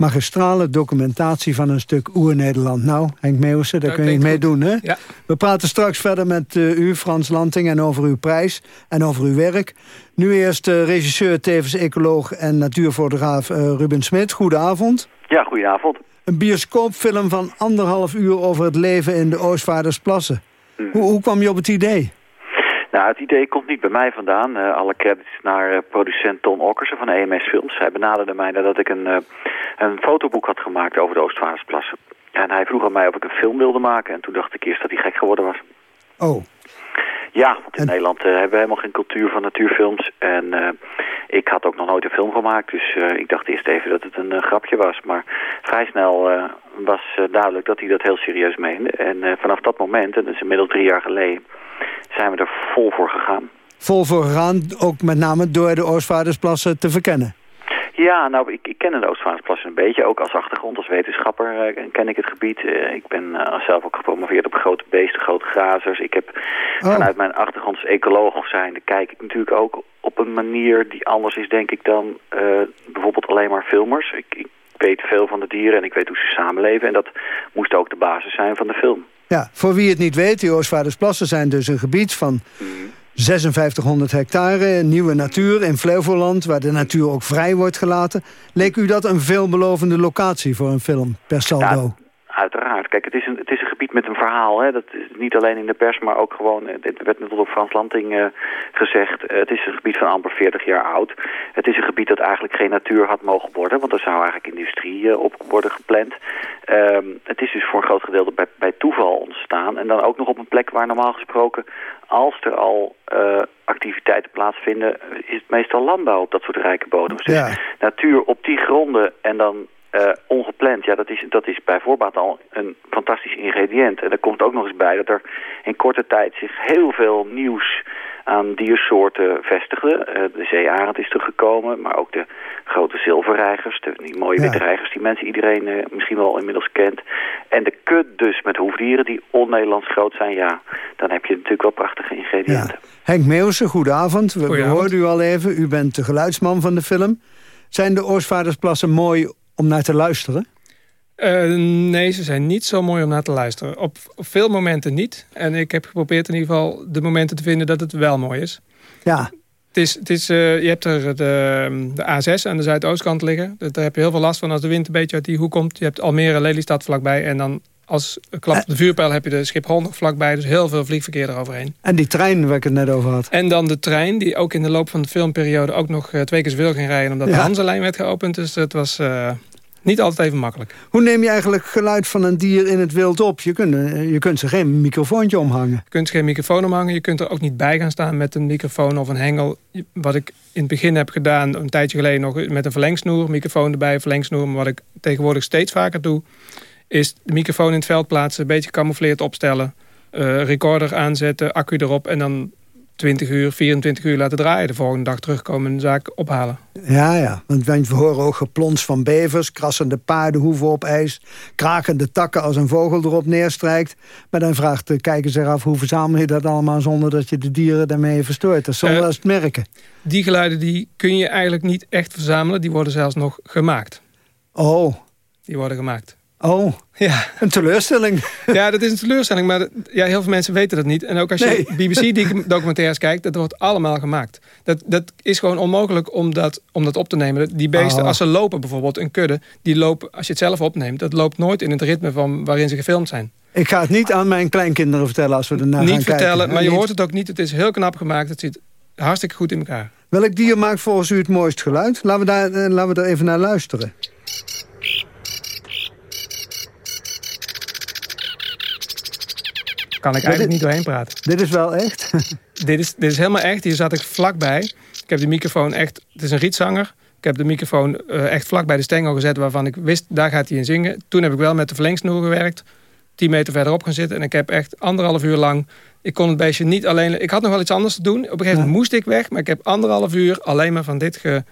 Magistrale documentatie van een stuk Oer-Nederland. Nou, Henk Meeuwse, daar Dat kun je mee goed. doen, hè? Ja. We praten straks verder met eh, u, Frans Lanting, en over uw prijs en over uw werk. Nu eerst eh, regisseur, tevens ecoloog en natuurfotograaf eh, Ruben Smit. Goedenavond. Ja, goedenavond. Een bioscoopfilm van anderhalf uur over het leven in de Oostvaardersplassen. Hoe, hoe kwam je op het idee? Nou, het idee komt niet bij mij vandaan. Eh, alle credits naar eh, producent Ton Okkersen van EMS Films. Hij benaderde mij nadat ik een, eh, een fotoboek had gemaakt over de Oostvaardersplassen. En hij vroeg aan mij of ik een film wilde maken. En toen dacht ik eerst dat hij gek geworden was. Oh, Ja, want in Nederland hebben we helemaal geen cultuur van natuurfilms. En ik had ook nog nooit een film gemaakt. Dus ik dacht eerst even dat het een grapje was. Maar vrij snel was duidelijk dat hij dat heel serieus meende. En vanaf dat moment, en dat is inmiddels drie jaar geleden, zijn we er vol voor gegaan. vol voor gegaan, ook met name door de Oostvaardersplassen te verkennen. Ja, nou, ik, ik ken de Oostvaardersplassen een beetje. Ook als achtergrond, als wetenschapper eh, ken ik het gebied. Eh, ik ben eh, zelf ook gepromoveerd op grote beesten, grote grazers. Ik heb Oh. vanuit mijn achtergrond als ecoloog zijnde... kijk ik natuurlijk ook op een manier die anders is, denk ik, dan bijvoorbeeld alleen maar filmers. Ik, ik weet veel van de dieren en ik weet hoe ze samenleven. En dat moest ook de basis zijn van de film. Ja, voor wie het niet weet, die Oostvaardersplassen zijn dus een gebied van 5600 hectare, nieuwe natuur in Flevoland, waar de natuur ook vrij wordt gelaten. Leek u dat een veelbelovende locatie voor een film, per saldo? Uiteraard. Kijk, het is een, het is een gebied met een verhaal. Hè. Dat is niet alleen in de pers, maar ook gewoon... eh, Dit werd net door Frans Lanting eh, gezegd. eh, het is een gebied van amper 40 jaar oud. Het is een gebied dat eigenlijk geen natuur had mogen worden. Want er zou eigenlijk industrie op worden gepland. Ehm, het is dus voor een groot gedeelte bij, bij toeval ontstaan. En dan ook nog op een plek waar normaal gesproken... als er al activiteiten plaatsvinden... is het meestal landbouw op dat soort rijke bodems. Dus Ja. natuur op die gronden en dan eh, ongepland, ja, dat is, dat is bij voorbaat al een fantastisch ingrediënt. En er komt ook nog eens bij dat er in korte tijd zich heel veel nieuws aan diersoorten vestigde. Eh, de zeearend is teruggekomen, maar ook de grote zilverreigers, de, die mooie Ja. witte reigers die mensen iedereen eh, misschien wel inmiddels kent. En de kut dus met hoefdieren die on-Nederlands groot zijn, ja, dan heb je natuurlijk wel prachtige ingrediënten. Henk Meeuwse, goedenavond. We, we hoorden u al even, u bent de geluidsman van de film. Zijn de Oostvaardersplassen mooi om naar te luisteren? Eh, nee, ze zijn niet zo mooi om naar te luisteren. Op, op veel momenten niet. En ik heb geprobeerd in ieder geval de momenten te vinden dat het wel mooi is. Ja. Het is, het is, eh, je hebt er de, de A6 aan de zuidoostkant liggen. Daar heb je heel veel last van als de wind een beetje uit die hoek komt. Je hebt Almere, Lelystad vlakbij. En dan als klap op de vuurpijl heb je de Schiphol nog vlakbij. Dus heel veel vliegverkeer eroverheen. En die trein waar ik het net over had. En dan de trein, die ook in de loop van de filmperiode... ook nog eh, twee keer zoveel ging rijden... omdat Ja. de Hanselijn werd geopend. Dus het was eh, niet altijd even makkelijk. Hoe neem je eigenlijk geluid van een dier in het wild op? Je kunt, eh, je kunt ze geen microfoontje omhangen. Je kunt geen microfoon omhangen. Je kunt er ook niet bij gaan staan met een microfoon of een hengel. Wat ik in het begin heb gedaan, een tijdje geleden nog met een verlengsnoer. Microfoon erbij, verlengsnoer. Maar wat ik tegenwoordig steeds vaker doe... is de microfoon in het veld plaatsen, een beetje camoufleerd opstellen. eh, recorder aanzetten, accu erop en dan 20 uur, 24 uur laten draaien. De volgende dag terugkomen en de zaak ophalen. Ja, ja, want we horen ook geplons van bevers... krassende paardenhoeven op ijs... krakende takken als een vogel erop neerstrijkt. Maar dan vraagt de kijker zich af... hoe verzamel je dat allemaal zonder dat je de dieren daarmee verstoort? Dat is zonder uh, het merken. Die geluiden die kun je eigenlijk niet echt verzamelen. Die worden zelfs nog gemaakt. Oh. Die worden gemaakt. Oh, ja. een teleurstelling. <laughs> Ja, dat is een teleurstelling, maar ja, heel veel mensen weten dat niet. En ook als je Nee. <laughs> BBC-documentaires kijkt, dat wordt allemaal gemaakt. Dat, dat is gewoon onmogelijk om dat, om dat op te nemen. Die beesten, Oh. als ze lopen bijvoorbeeld, een kudde... die lopen, als je het zelf opneemt, dat loopt nooit in het ritme van waarin ze gefilmd zijn. Ik ga het niet aan mijn kleinkinderen vertellen als we ernaar gaan niet kijken. vertellen, hè? maar je Niet. hoort het ook niet. Het is heel knap gemaakt, het zit hartstikke goed in elkaar. Welk dier maakt volgens u het mooist geluid? Laten we, daar, eh, laten we er even naar luisteren. Kan ik eigenlijk dit- niet doorheen praten. Dit is wel echt? <laughs> dit, is, dit is helemaal echt. Hier zat ik vlakbij. Ik heb de microfoon echt... Het is een rietzanger. Ik heb de microfoon eh, echt vlak bij de stengel gezet... waarvan ik wist, daar gaat hij in zingen. Toen heb ik wel met de verlengsnoer gewerkt. 10 meter verderop gaan zitten. En ik heb echt anderhalf uur lang... Ik kon het beestje niet alleen... Ik had nog wel iets anders te doen. Op een gegeven moment moest ik weg. Maar ik heb anderhalf uur alleen maar van dit ge...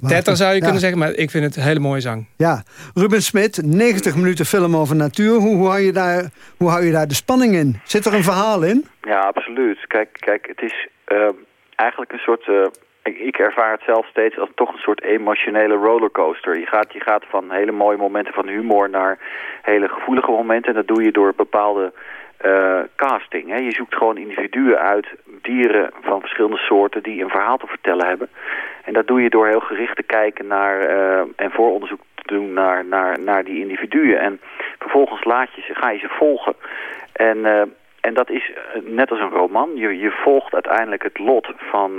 Tetter zou je Ja. kunnen zeggen. Maar ik vind het een hele mooie zang. Ja, Ruben Smit, 90 minuten film over natuur. Hoe, hoe, hou je daar, hoe hou je daar de spanning in? Zit er een verhaal in? Ja, absoluut. Kijk, kijk het is eh, eigenlijk een soort... eh, ik, ik ervaar het zelf steeds als toch een soort emotionele rollercoaster. Je gaat, je gaat van hele mooie momenten van humor naar hele gevoelige momenten. En dat doe je door bepaalde eh, casting. Hè. Je zoekt gewoon individuen uit, dieren van verschillende soorten... die een verhaal te vertellen hebben. En dat doe je door heel gericht te kijken naar... eh, en vooronderzoek te doen naar, naar, naar die individuen. En vervolgens laat je ze, ga je ze volgen. En... eh, en dat is net als een roman. Je, je volgt uiteindelijk het lot van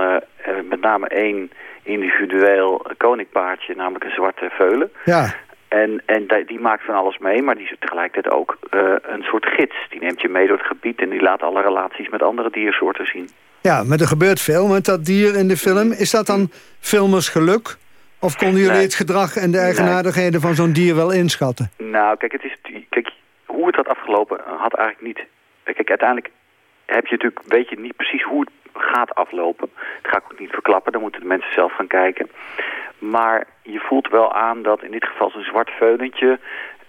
met name één individueel koninkpaardje, namelijk een zwarte veulen. Ja. En, en die, maakt van alles mee, maar die is tegelijkertijd ook eh, een soort gids. Die neemt je mee door het gebied en die laat alle relaties met andere diersoorten zien. Ja, maar er gebeurt veel met dat dier in de film. Is dat dan filmers geluk? Of konden jullie Nee. het gedrag en de eigenaardigheden van zo'n dier wel inschatten? Nou, kijk, het is, kijk, hoe het had afgelopen had eigenlijk niet... Kijk, uiteindelijk heb je natuurlijk, weet je niet precies hoe het gaat aflopen. Dat ga ik ook niet verklappen, dan moeten de mensen zelf gaan kijken. Maar je voelt wel aan dat in dit geval zo'n zwart veulentje...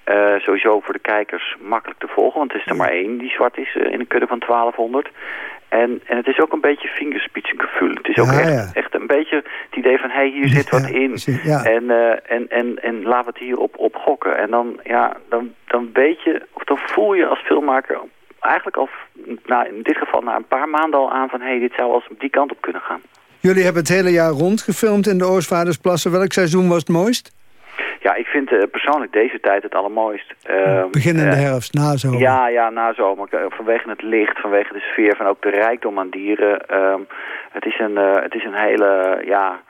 eh, sowieso voor de kijkers makkelijk te volgen. Want het is er maar één die zwart is eh, in een kudde van 1200. En, en het is ook een beetje vingerspitsengevoel. Het is ook Ja, echt, ja. echt een beetje het idee van... hé, hey, hier zit wat in. ja. En, eh, en, en, en laten we het hier op, op gokken. En dan, ja, dan, dan weet je, of dan voel je als filmmaker... eigenlijk al, nou, in dit geval na een paar maanden al aan... van hé, hey, dit zou eens die kant op kunnen gaan. Jullie hebben het hele jaar rond gefilmd in de Oostvaardersplassen. Welk seizoen was het mooist? Ja, ik vind eh, persoonlijk deze tijd het allermooist. Ehm, Begin in de eh, herfst, na zomer. Ja, ja, na zomer. Eh, Vanwege het licht, vanwege de sfeer, van ook de rijkdom aan dieren. Ehm, het, is een, het is een hele, ja,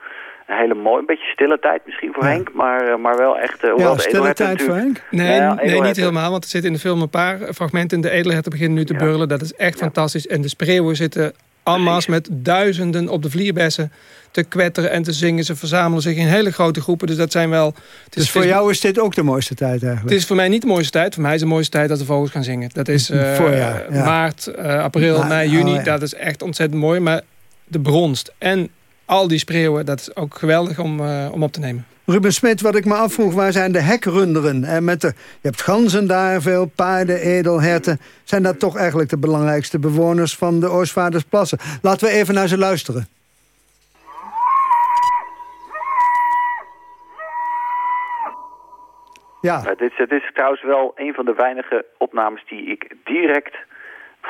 een hele mooie, een beetje stille tijd misschien voor Henk, maar, eh, maar wel echt... eh, hoewel Ja, stille tijd voor Henk? Nee, Ja, nee niet helemaal, want er zitten in de film een paar fragmenten. De edelherten beginnen nu te burlen, dat is echt fantastisch. En de spreeuwen zitten allemaal met duizenden op de vlierbessen te kwetteren en te zingen. Ze verzamelen zich in hele grote groepen, dus dat zijn wel... Het is, Dus voor jou is dit ook de mooiste tijd eigenlijk? Het is voor mij niet de mooiste tijd. Voor mij is de mooiste tijd dat de vogels gaan zingen. Dat is eh, Voorjaar, ja. maart, eh, april, Maar- mei, juni. oh, ja. Dat is echt ontzettend mooi. Maar de bronst en al die spreeuwen, dat is ook geweldig om, eh, om op te nemen. Ruben Smit, wat ik me afvroeg, waar zijn de hekrunderen? En met de, je hebt ganzen daar, veel paarden, edelherten. Zijn dat toch eigenlijk de belangrijkste bewoners van de Oostvaardersplassen? Laten we even naar ze luisteren. Ja. Uh, dit, dit is trouwens wel een van de weinige opnames die ik direct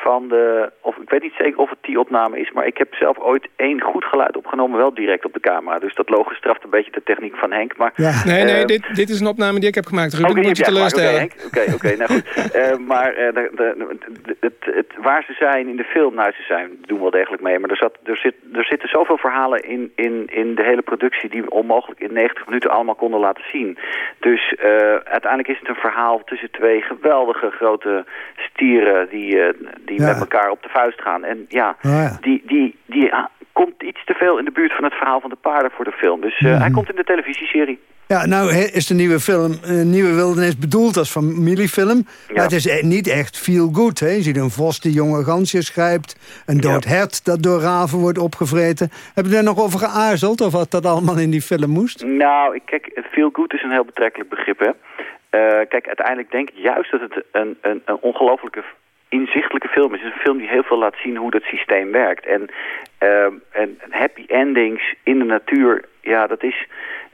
van de... Of ik weet niet zeker of het die opname is, maar ik heb zelf ooit één goed geluid opgenomen, wel direct op de camera. Dus dat logisch straft een beetje de techniek van Henk. Maar, Nee, nee, eh, dit, dit is een opname die ik heb gemaakt. Ruben Oké, moet je teleurstellen. Oké. Oké, oké, nou goed. <laughs> Eh, maar eh, de, de, de- het, het, waar ze zijn in de film, nou ze zijn, doen wel degelijk mee. Maar er, zat, er, zit, er zitten zoveel verhalen in, in, in de hele productie die we onmogelijk in 90 minuten allemaal konden laten zien. Dus eh, uiteindelijk is het een verhaal tussen twee geweldige grote stieren die, eh, die Ja. met elkaar op de vuist gaan. En ja, Oh ja. die, die, die ah, komt iets te veel in de buurt van het verhaal van de paarden voor de film. Dus eh, Mhm. hij komt in de televisieserie. Ja, nou is de nieuwe film uh, Nieuwe Wildernis bedoeld als familiefilm. Maar het is niet echt feel good. Hè? Je ziet een vos die jonge gansjes grijpt. Een dood hert dat door raven wordt opgevreten. Heb je daar nog over geaarzeld of wat dat allemaal in die film moest? Nou, kijk, feel good is een heel betrekkelijk begrip. Hè? Uh, kijk, uiteindelijk denk ik juist dat het een, een, een ongelofelijke inzichtelijke film is. Het is een film die heel veel laat zien hoe dat systeem werkt. En, uh, en happy endings in de natuur, ja, dat is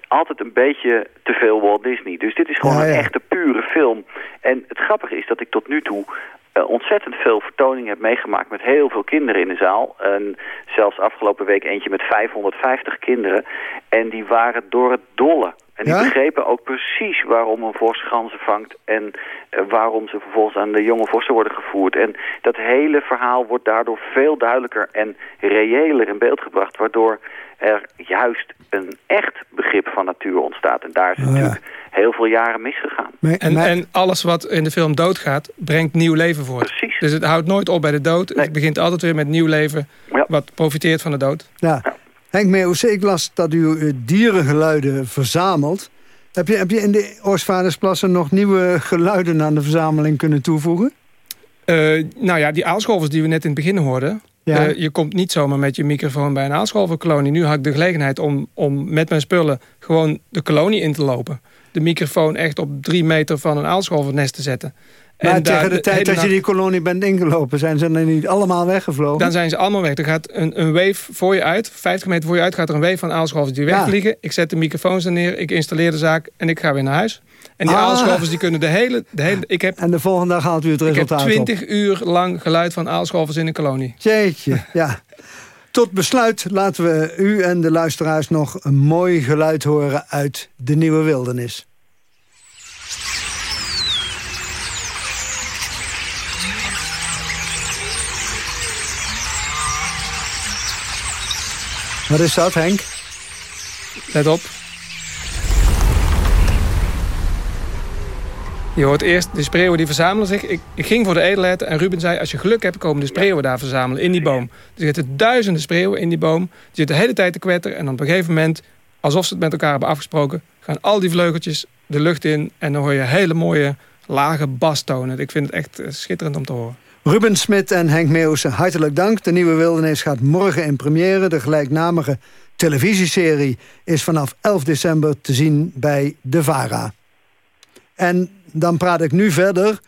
altijd een beetje te veel Walt Disney. Dus dit is gewoon een echte pure film. En het grappige is dat ik tot nu toe uh, ontzettend veel vertoningen heb meegemaakt met heel veel kinderen in de zaal. En zelfs afgelopen week eentje met 550 kinderen. En die waren door het dolle. En die begrepen ook precies waarom een vos ganzen vangt... en uh, waarom ze vervolgens aan de jonge vossen worden gevoerd. En dat hele verhaal wordt daardoor veel duidelijker en reëler in beeld gebracht... waardoor er juist een echt begrip van natuur ontstaat. En daar is natuurlijk heel veel jaren misgegaan. En, en, alles wat in de film doodgaat, brengt nieuw leven voort. Precies. Dus het houdt nooit op bij de dood. Het begint altijd weer met nieuw leven, wat profiteert van de dood. Ja. Henk Meeuwse, ik las dat u eh, dierengeluiden verzamelt. Heb je, heb je in de Oostvaardersplassen nog nieuwe geluiden aan de verzameling kunnen toevoegen? Uh, nou ja, die aalscholvers die we net in het begin hoorden... Ja. Uh, je komt niet zomaar met je microfoon bij een aalscholverkolonie. Nu had ik de gelegenheid om, om met mijn spullen gewoon de kolonie in te lopen. De microfoon echt op drie meter van een aalscholvernest te zetten. Maar en tegen de, tijd dat je die kolonie bent ingelopen... zijn ze dan niet allemaal weggevlogen? Dan zijn ze allemaal weg. Er gaat een, een wave voor je uit. 50 meter voor je uit gaat er een wave van aalscholvers die wegvliegen. Ik zet de microfoons er neer. Ik installeer de zaak en ik ga weer naar huis. En die ah. die kunnen de hele, de hele... Ik heb, en de volgende dag haalt u het resultaat Ik heb 20 uur lang geluid van aalscholvers in een kolonie. Jeetje, <laughs> ja. Tot besluit laten we u en de luisteraars nog een mooi geluid horen uit de Nieuwe Wildernis. Wat is dat, Henk? Let op. Je hoort eerst, de spreeuwen die verzamelen zich. Ik, ik ging voor de edelheid en Ruben zei... als je geluk hebt, komen de spreeuwen daar verzamelen in die boom. Er zitten duizenden spreeuwen in die boom. Die zitten de hele tijd te kwetteren. En op een gegeven moment, alsof ze het met elkaar hebben afgesproken... gaan al die vleugeltjes de lucht in. En dan hoor je hele mooie, lage bastonen. Ik vind het echt eh, schitterend om te horen. Ruben Smit en Henk Meeuwsen, hartelijk dank. De Nieuwe Wildernis gaat morgen in première. De gelijknamige televisieserie is vanaf 11 december te zien bij De VARA. En dan praat ik nu verder.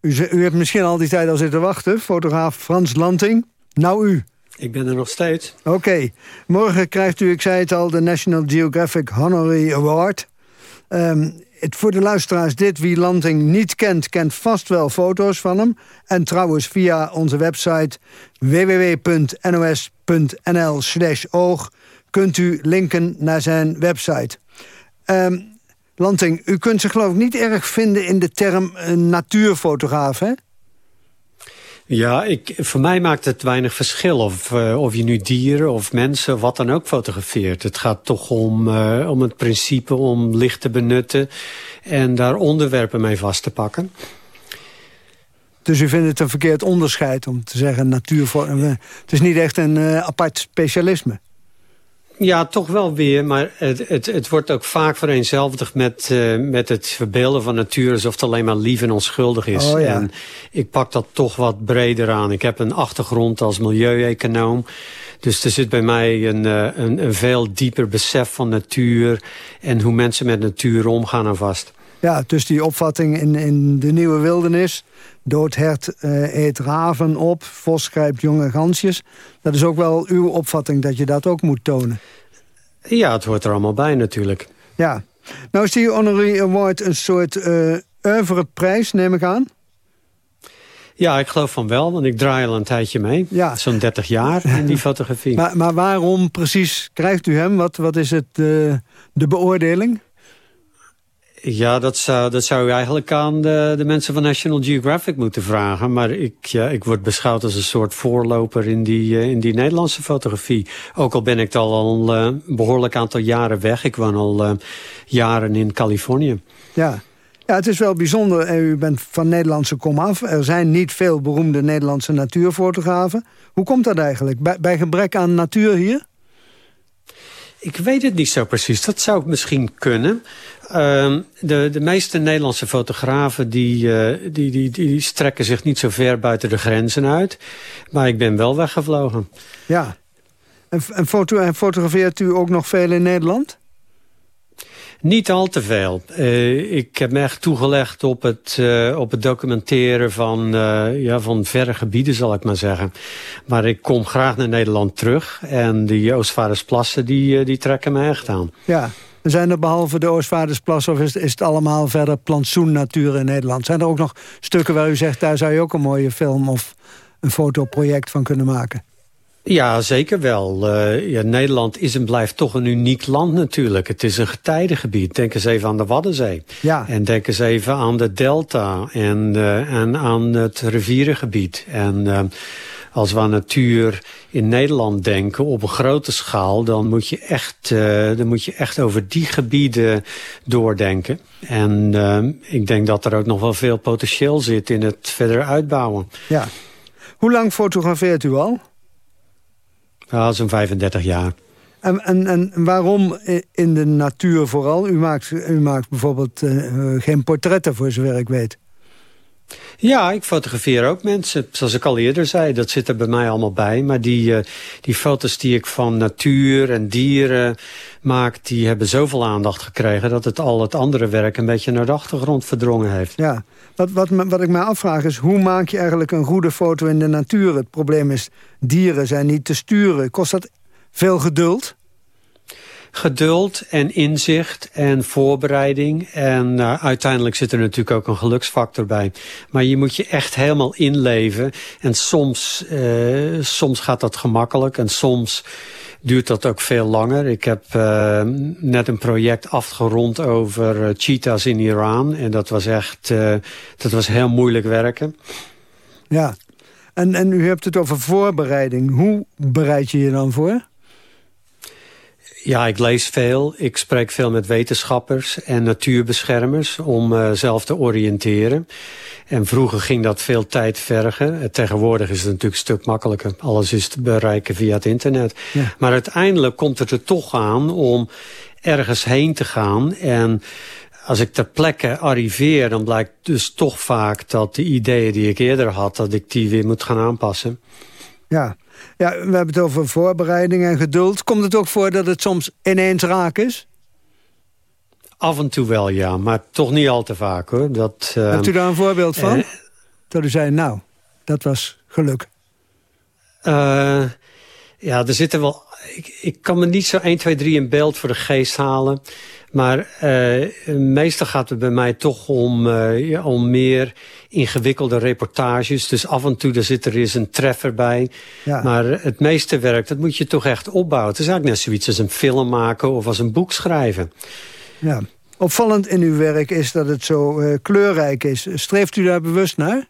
U, u hebt misschien al die tijd al zitten wachten. Fotograaf Frans Lanting. Nou u. Ik ben er nog steeds. Oké. Morgen krijgt u, ik zei het al, de National Geographic Honorary Award. Um, het, voor de luisteraars dit, wie Lanting niet kent... kent vast wel foto's van hem. En trouwens via onze website www.nos.nl oog... kunt u linken naar zijn website. Um, Lanting, u kunt zich geloof ik niet erg vinden in de term uh, natuurfotograaf, hè? Ja, ik, voor mij maakt het weinig verschil of, uh, of je nu dieren of mensen of wat dan ook fotografeert. Het gaat toch om, uh, om het principe om licht te benutten en daar onderwerpen mee vast te pakken. Dus u vindt het een verkeerd onderscheid om te zeggen natuurfoto. Het is niet echt een apart specialisme. Ja, toch wel weer, maar het, het, het wordt ook vaak vereenzelvigd met, uh, met het verbeelden van natuur alsof het alleen maar lief en onschuldig is. Oh, ja. En ik pak dat toch wat breder aan. Ik heb een achtergrond als milieueconoom. Dus er zit bij mij een, uh, een, een veel dieper besef van natuur en hoe mensen met natuur omgaan aan vast. Ja, dus die opvatting in, in de nieuwe wildernis... doodhert uh, eet raven op, vos grijpt jonge gansjes... dat is ook wel uw opvatting dat je dat ook moet tonen. Ja, het hoort er allemaal bij natuurlijk. Ja. Nou is die Honorary Award een soort uh, prijs, neem ik aan? Ja, ik geloof van wel, want ik draai al een tijdje mee. Ja. Zo'n 30 jaar in die <laughs> fotografie. maar, maar waarom precies krijgt u hem? Wat, wat is het, de beoordeling? Ja, dat zou, dat zou u eigenlijk aan de, de mensen van National Geographic moeten vragen. Maar ik, ja, ik word beschouwd als een soort voorloper in die, uh, in die Nederlandse fotografie. Ook al ben ik al, al uh, een behoorlijk aantal jaren weg. Ik woon al uh, jaren in Californië. Ja. ja, het is wel bijzonder. U bent van Nederlandse komaf. Er zijn niet veel beroemde Nederlandse natuurfotografen. Hoe komt dat eigenlijk? Bij, bij gebrek aan natuur hier? Ik weet het niet zo precies. Dat zou misschien kunnen. Ehm, de, de meeste Nederlandse fotografen die, uh, die, die, die strekken zich niet zo ver buiten de grenzen uit. Maar ik ben wel weggevlogen. Ja. En fotografeert u ook nog veel in Nederland? Niet al te veel. Uh, ik heb me echt toegelegd op het, uh, op het documenteren van, uh, ja, van verre gebieden, zal ik maar zeggen. Maar ik kom graag naar Nederland terug. En die Oostvaardersplassen, die, die trekken me echt aan. Ja, zijn er behalve de Oostvaardersplassen of is, is het allemaal verder plantsoennatuur in Nederland? Zijn er ook nog stukken waar u zegt, daar zou je ook een mooie film of een fotoproject van kunnen maken? Ja, zeker wel. Uh, ja, Nederland is en blijft toch een uniek land natuurlijk. Het is een getijdengebied. Denk eens even aan de Waddenzee. Ja. En denk eens even aan de delta en, uh, en aan het rivierengebied. En uh, als we aan natuur in Nederland denken op een grote schaal... dan moet je echt, dan moet je echt over die gebieden doordenken. En ik denk dat er ook nog wel veel potentieel zit in het verder uitbouwen. Ja. Hoe lang fotografeert u al? Ja, zo'n 35 jaar. En, en, en waarom in de natuur vooral? U maakt, u maakt bijvoorbeeld uh, geen portretten voor zover ik weet. Ja, ik fotografeer ook mensen. Zoals ik al eerder zei, dat zit er bij mij allemaal bij. Maar die, uh, die foto's die ik van natuur en dieren maak... die hebben zoveel aandacht gekregen... dat het al het andere werk een beetje naar de achtergrond verdrongen heeft. Ja, wat, wat, wat ik mij afvraag is... hoe maak je eigenlijk een goede foto in de natuur? Het probleem is, dieren zijn niet te sturen. Kost dat veel geduld? Geduld en inzicht en voorbereiding. En uh, uiteindelijk zit er natuurlijk ook een geluksfactor bij. Maar je moet je echt helemaal inleven. En soms, uh, soms gaat dat gemakkelijk en soms duurt dat ook veel langer. Ik heb uh, net een project afgerond over cheetahs in Iran. En dat was echt dat was heel moeilijk werken. Ja, en, en u hebt het over voorbereiding. Hoe bereid je je dan voor? Ja, ik lees veel. Ik spreek veel met wetenschappers en natuurbeschermers om uh, zelf te oriënteren. En vroeger ging dat veel tijd vergen. Tegenwoordig is het natuurlijk een stuk makkelijker. Alles is te bereiken via het internet. Ja. Maar uiteindelijk komt het er toch aan om ergens heen te gaan. En als ik ter plekke arriveer, dan blijkt dus toch vaak dat de ideeën die ik eerder had, dat ik die weer moet gaan aanpassen. Ja, ja, we hebben het over voorbereiding en geduld. Komt het ook voor dat het soms ineens raak is? Af en toe wel, ja. Maar toch niet al te vaak, hoor. Dat, uh, Hebt u daar een voorbeeld van? Uh, dat u zei, nou, dat was geluk. Uh, ja, er zitten wel... Ik, ik kan me niet zo 1, 2, 3 een beeld voor de geest halen. Maar uh, meestal gaat het bij mij toch om, uh, ja, om meer ingewikkelde reportages. Dus af en toe daar zit er eens een treffer bij. Ja. Maar het meeste werk, dat moet je toch echt opbouwen. Het is eigenlijk net zoiets als een film maken of als een boek schrijven. Ja. Opvallend in uw werk is dat het zo uh, kleurrijk is. Streeft u daar bewust naar?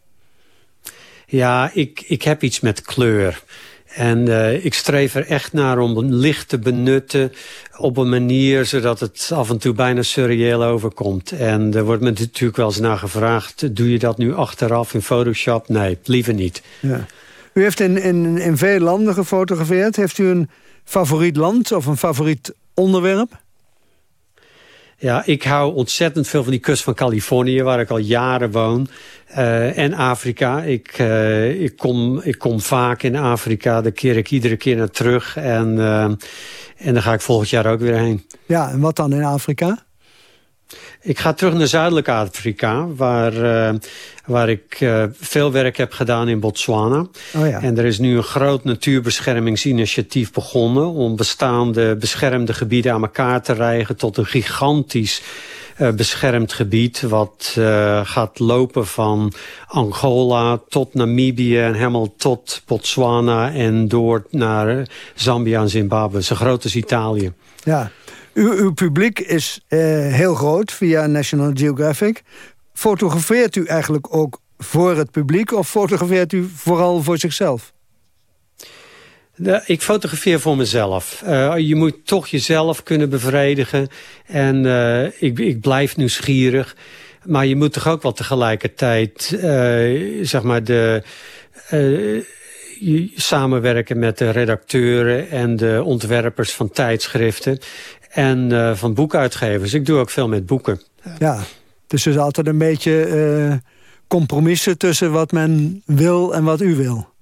Ja, ik, ik heb iets met kleur. En uh, ik streef er echt naar om licht te benutten op een manier zodat het af en toe bijna surreëel overkomt. En er wordt me natuurlijk wel eens naar gevraagd, doe je dat nu achteraf in Photoshop? Nee, liever niet. Ja. U heeft in, in, in veel landen gefotografeerd. Heeft u een favoriet land of een favoriet onderwerp? Ja, ik hou ontzettend veel van die kust van Californië, waar ik al jaren woon. Uh, en Afrika. Ik, uh, ik, kom, ik kom vaak in Afrika, daar keer ik iedere keer naar terug. En, uh, en daar ga ik volgend jaar ook weer heen. Ja, en wat dan in Afrika? Ik ga terug naar Zuidelijk Afrika, waar, uh, waar ik uh, veel werk heb gedaan in Botswana. Oh ja. En er is nu een groot natuurbeschermingsinitiatief begonnen... om bestaande beschermde gebieden aan elkaar te rijgen... tot een gigantisch uh, beschermd gebied... wat gaat lopen van Angola tot Namibië... en helemaal tot Botswana en door naar Zambia en Zimbabwe. Zo groot als Italië. Ja. Uw, uw publiek is uh, heel groot via National Geographic. Fotografeert u eigenlijk ook voor het publiek... of fotografeert u vooral voor zichzelf? Ik fotografeer voor mezelf. Uh, je moet toch jezelf kunnen bevredigen. En uh, ik, ik blijf nieuwsgierig. Maar je moet toch ook wel tegelijkertijd... zeg maar de samenwerken met de redacteuren en de ontwerpers van tijdschriften en van boekuitgevers. Ik doe ook veel met boeken. Ja, dus er is altijd een beetje compromissen tussen wat men wil en wat u wil.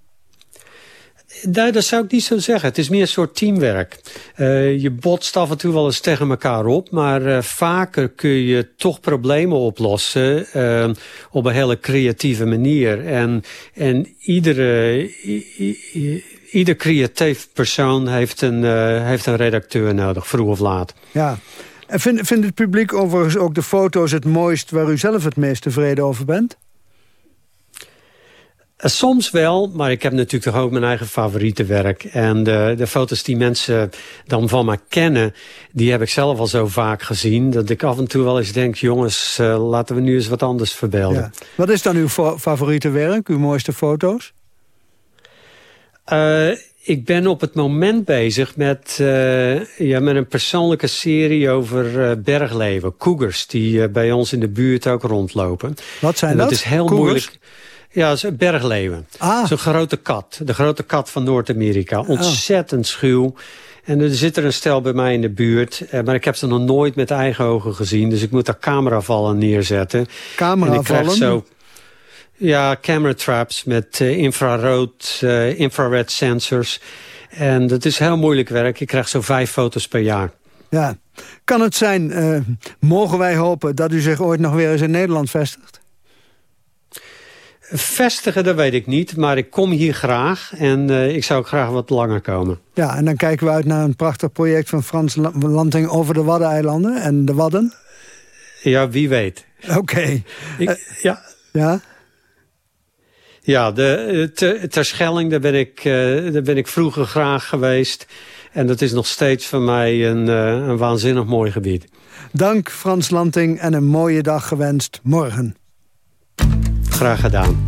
Nee, dat zou ik niet zo zeggen. Het is meer een soort teamwerk. Uh, je botst af en toe wel eens tegen elkaar op... maar uh, vaker kun je toch problemen oplossen... Uh, op een hele creatieve manier. En, en iedere, ieder creatief persoon heeft een, heeft een redacteur nodig, vroeg of laat. Ja. En vindt vind het publiek overigens ook de foto's het mooist... waar u zelf het meest tevreden over bent? Eh, soms wel, maar ik heb natuurlijk toch ook mijn eigen favoriete werk. En de, de foto's die mensen dan van me kennen... die heb ik zelf al zo vaak gezien... dat ik af en toe wel eens denk... jongens, uh, laten we nu eens wat anders verbeelden. Ja. Wat is dan uw favoriete werk, uw mooiste foto's? Uh, ik ben op het moment bezig met, uh, ja, met een persoonlijke serie over uh, bergleven. Cougars, die bij ons in de buurt ook rondlopen. Wat zijn dat? Dat is heel moeilijk. Ja, een bergleeuwen. Ah. Zo'n grote kat. De grote kat van Noord-Amerika. Oh. Ontzettend schuw. En er zit er een stel bij mij in de buurt. Eh, maar ik heb ze nog nooit met eigen ogen gezien. Dus ik moet daar cameravallen neerzetten. Cameravallen? zo Ja, camera traps met uh, infrarood, uh, infrared sensors. En dat is heel moeilijk werk. Ik krijg zo vijf foto's per jaar. Ja. Kan het zijn, uh, mogen wij hopen... dat u zich ooit nog weer eens in Nederland vestigt? Vestigen, dat weet ik niet, maar ik kom hier graag en uh, ik zou ook graag wat langer komen. Ja, en dan kijken we uit naar een prachtig project van Frans Lanting over de Waddeneilanden en de Wadden. Ja, wie weet. Oké. Okay. Uh, ja. Ja? Ja, de, te, Terschelling, daar ben, ik, uh, daar ben ik vroeger graag geweest. En dat is nog steeds voor mij een, een waanzinnig mooi gebied. Dank Frans Lanting en een mooie dag gewenst morgen. Graag gedaan.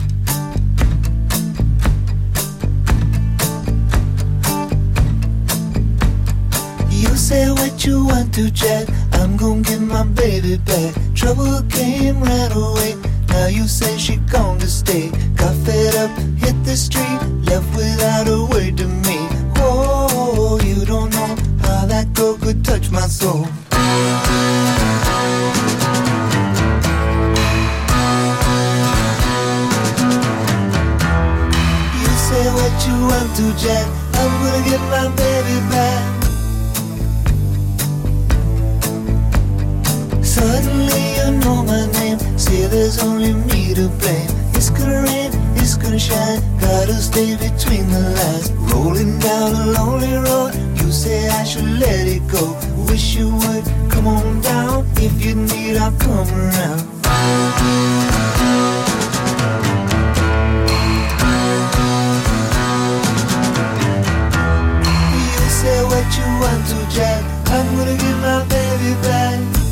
You say what you want to, Jack. I'm gonna get my baby back. Trouble came right away. Now you say she gonna stay. Got fed up, hit the street, left without a word to me. Oh, you don't know how that girl could touch my soul. You say what you want to, Jack. I'm gonna get my baby back. Suddenly you know my name. Say there's only me to blame. It's gonna rain, it's gonna shine. Gotta stay between the lines. Rolling down a lonely road. You say I should let it go. Wish you would come on down. If you need, I'll come around. You say what you want to, Jack. I'm gonna get my baby back.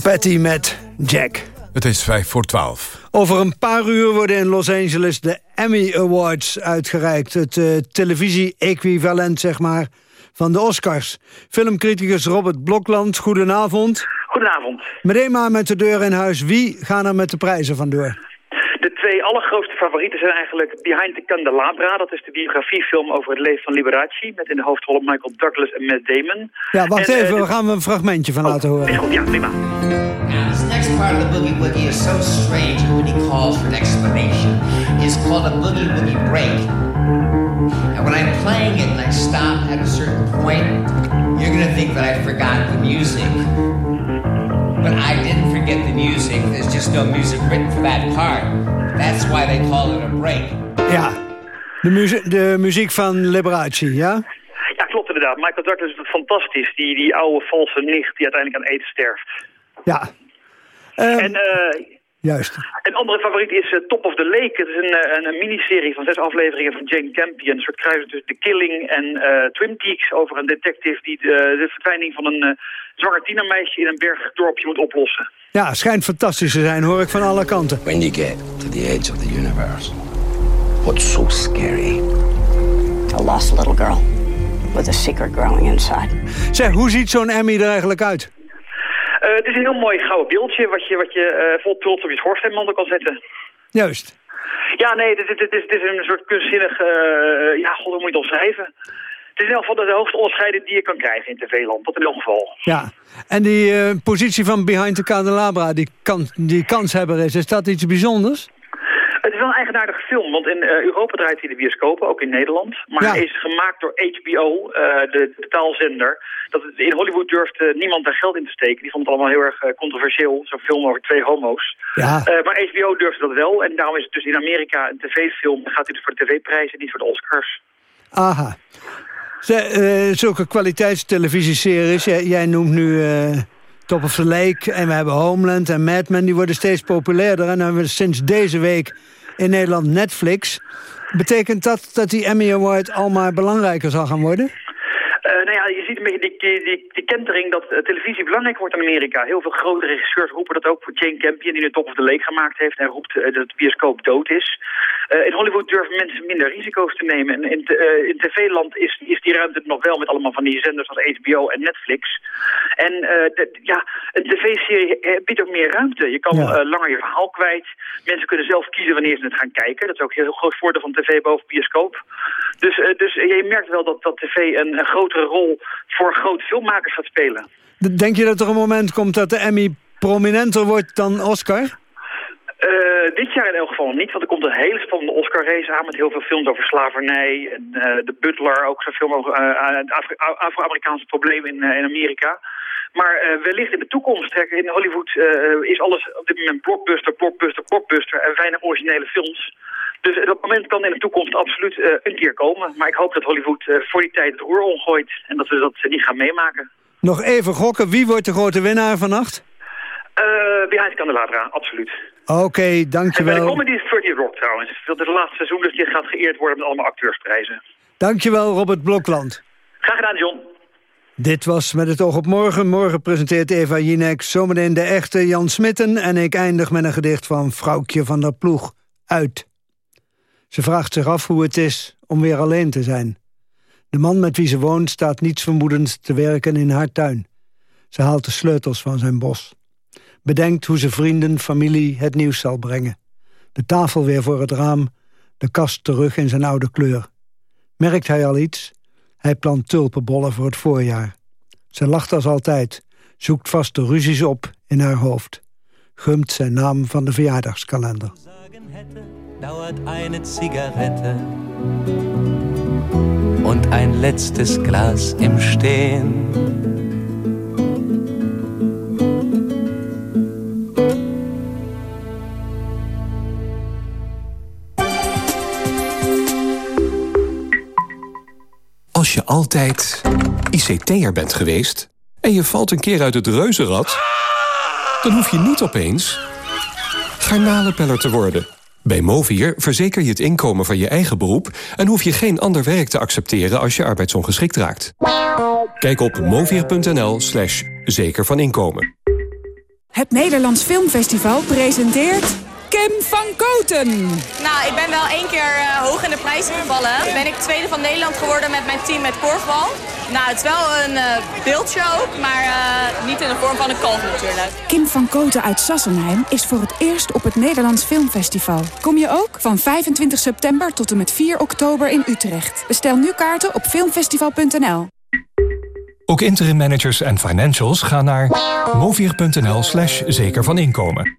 Tom Petty met Jack. Het is vijf voor twaalf. Over een paar uur worden in Los Angeles de Emmy Awards uitgereikt. Het uh, televisie-equivalent, zeg maar, van de Oscars. Filmcriticus Robert Blokland, goedenavond. Goedenavond. Meteen maar met de deur in huis. Wie gaan er met de prijzen vandoor? De twee allergrootste favorieten zijn eigenlijk Behind the Candelabra. Dat is de biografiefilm over het leven van Liberace. Met in de hoofdrollen Michael Douglas en Matt Damon. Ja, wacht en, even. Uh, we gaan we een fragmentje van oh, laten horen. Is goed, ja, prima. Now, this next part of the Boogie Woogie is so strange, it really calls for an explanation. It's called a Boogie Woogie break. And when I'm playing it and I stop at a certain point, you're going to think that I forgot the music. But I didn't forget the music. There's just no music written for that part. That's why they call it a break. Ja, de, muzie de muziek van Liberace, ja? Ja, klopt inderdaad. Michael Douglas is het fantastisch. Die, die oude valse nicht die uiteindelijk aan aids sterft. Ja. Um, en uh, Juist. Een andere favoriet is eh, Top of the Lake. Het is een, eh, een, een miniserie van zes afleveringen van Jane Campion. Een soort kruis tussen The Killing en uh, Twin Peaks over een detective die de, de verdwijning van een tienermeisje in een bergdorpje moet oplossen. Ja, schijnt fantastisch te zijn, hoor ik van alle kanten. When you get to the edge of the universe, what's so scary? A lost little girl with a secret growing inside. Zeg, hoe ziet zo'n Emmy er eigenlijk uit? Uh, het is een heel mooi gouden beeldje wat je, wat je uh, vol trots op je schoorsteenmantel kan zetten. Juist. Ja, nee, het, is, het is een soort kunstzinnig... Uh, ja, god, hoe moet je het omschrijven? Het is in elk geval de hoogste onderscheiding die je kan krijgen in tv-land. Dat in elk geval. Ja, en die uh, positie van Behind the Candelabra, die, kan, die kanshebber is, is dat iets bijzonders? Het is wel een eigenaardige film, want in uh, Europa draait hij de bioscopen, ook in Nederland. Maar Ja. hij is gemaakt door HBO, eh, de, de taalzender. Dat, in Hollywood durft eh, niemand daar geld in te steken. Die vond het allemaal heel erg eh, controversieel, zo'n film over twee homo's. Ja. Eh, maar HBO durfde dat wel en daarom is het dus in Amerika een tv-film. Dan gaat hij dus voor de tv-prijzen, niet voor de Oscars. Aha. Eh, zulke kwaliteitstelevisieseries, jij, jij noemt nu eh, Top of the Lake... en we hebben Homeland en Mad Men, die worden steeds populairder. En dan hebben we sinds deze week in Nederland Netflix. Betekent dat dat die Emmy Award al maar belangrijker zal gaan worden? Eh, nou ja, je ziet een beetje die, die, die, kentering dat eh, televisie belangrijk wordt in Amerika. Heel veel grote regisseurs roepen dat ook voor Jane Campion, die de Top of the Lake gemaakt heeft. En roept eh, dat de bioscoop dood is. Eh, in Hollywood durven mensen minder risico's te nemen. En in, in tv-land is, is die ruimte nog wel met allemaal van die zenders als HBO en Netflix. En de- ja, een tv-serie biedt ook meer ruimte. Je kan Ja. langer je verhaal kwijt. Mensen kunnen zelf kiezen wanneer ze het gaan kijken. Dat is ook een heel groot voordeel van tv boven bioscoop. Dus, dus je merkt wel dat, dat tv een, een grotere rol voor grote filmmakers gaat spelen. Denk je dat er een moment komt dat de Emmy prominenter wordt dan Oscar? Eh, dit jaar in elk geval niet, want er komt een hele spannende Oscar-race aan... met heel veel films over slavernij. En, eh, The Butler, ook zo'n film over het Afri- Afro-Amerikaanse probleem in, in Amerika. Maar wellicht in de toekomst, in Hollywood is alles op dit moment blockbuster, blockbuster, blockbuster... en weinig originele films. Dus eh, dat moment kan in de toekomst absoluut eh, een keer komen. Maar ik hoop dat Hollywood eh, voor die tijd het roer omgooit... en dat we dat niet gaan meemaken. Nog even gokken, wie wordt de grote winnaar vannacht? Eh Behind Candelabra, absoluut. Oké, En bij de dankjewel. comedy is 30 Rock trouwens. Dat is het laatste seizoen, dus die gaat geëerd worden met allemaal acteursprijzen. Dankjewel, Robert Blokland. Graag gedaan, John. Dit was Met het oog op morgen. Morgen presenteert Eva Jinek zometeen de echte Jan Smitten... en ik eindig met een gedicht van Vrouwtje van der Ploeg, Uit. Ze vraagt zich af hoe het is om weer alleen te zijn. De man met wie ze woont staat niets vermoedend te werken in haar tuin. Ze haalt de sleutels van zijn bos. Bedenkt hoe ze vrienden, familie het nieuws zal brengen. De tafel weer voor het raam, de kast terug in zijn oude kleur. Merkt hij al iets? Hij plant tulpenbollen voor het voorjaar. Ze lacht als altijd, zoekt vast de ruzies op in haar hoofd. Gumt zijn naam van de verjaardagskalender. Dauert eine Zigarette und ein letztes Glas im Stehen. Als je altijd ICT'er bent geweest en je valt een keer uit het reuzenrad... dan hoef je niet opeens garnalenpeller te worden. Bij Movier verzeker je het inkomen van je eigen beroep... en hoef je geen ander werk te accepteren als je arbeidsongeschikt raakt. Kijk op movier.nl slash zeker van inkomen. Het Nederlands Filmfestival presenteert Kim van Koten. Nou, ik ben wel één keer eh, hoog in de prijzen gevallen. Ben ik tweede van Nederland geworden met mijn team met korfbal. Nou, het is wel een eh, beeldje ook, maar eh, niet in de vorm van een kalf natuurlijk. Kim van Koten uit Sassenheim is voor het eerst op het Nederlands Filmfestival. Kom je ook? Van 25 september tot en met 4 oktober in Utrecht. Bestel nu kaarten op filmfestival.nl. Ook interim managers en financials gaan naar movier.nl slash zeker van inkomen.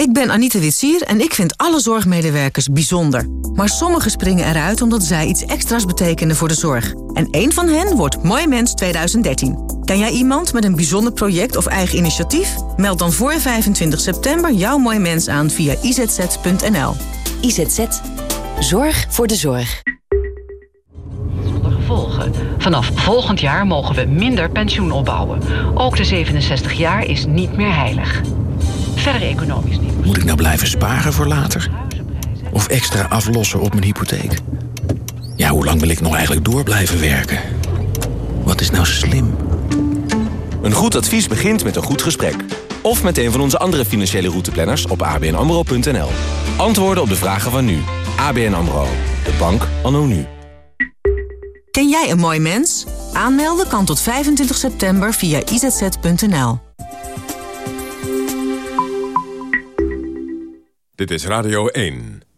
Ik ben Anita Witsier en ik vind alle zorgmedewerkers bijzonder. Maar sommigen springen eruit omdat zij iets extra's betekenen voor de zorg. En één van hen wordt Mooi Mens 2013. Ken jij iemand met een bijzonder project of eigen initiatief? Meld dan voor 25 september jouw Mooi Mens aan via izz.nl. IZZ. Zorg voor de zorg. Zonder gevolgen. Vanaf volgend jaar mogen we minder pensioen opbouwen. Ook de 67 jaar is niet meer heilig. Verder economisch niet. Moet ik nou blijven sparen voor later? Of extra aflossen op mijn hypotheek? Ja, hoe lang wil ik nog eigenlijk door blijven werken? Wat is nou slim? Een goed advies begint met een goed gesprek. Of met een van onze andere financiële routeplanners op abnamro.nl. Antwoorden op de vragen van nu. ABN AMRO. De bank anno nu. Ken jij een mooi mens? Aanmelden kan tot 25 september via izz.nl. Dit is Radio 1.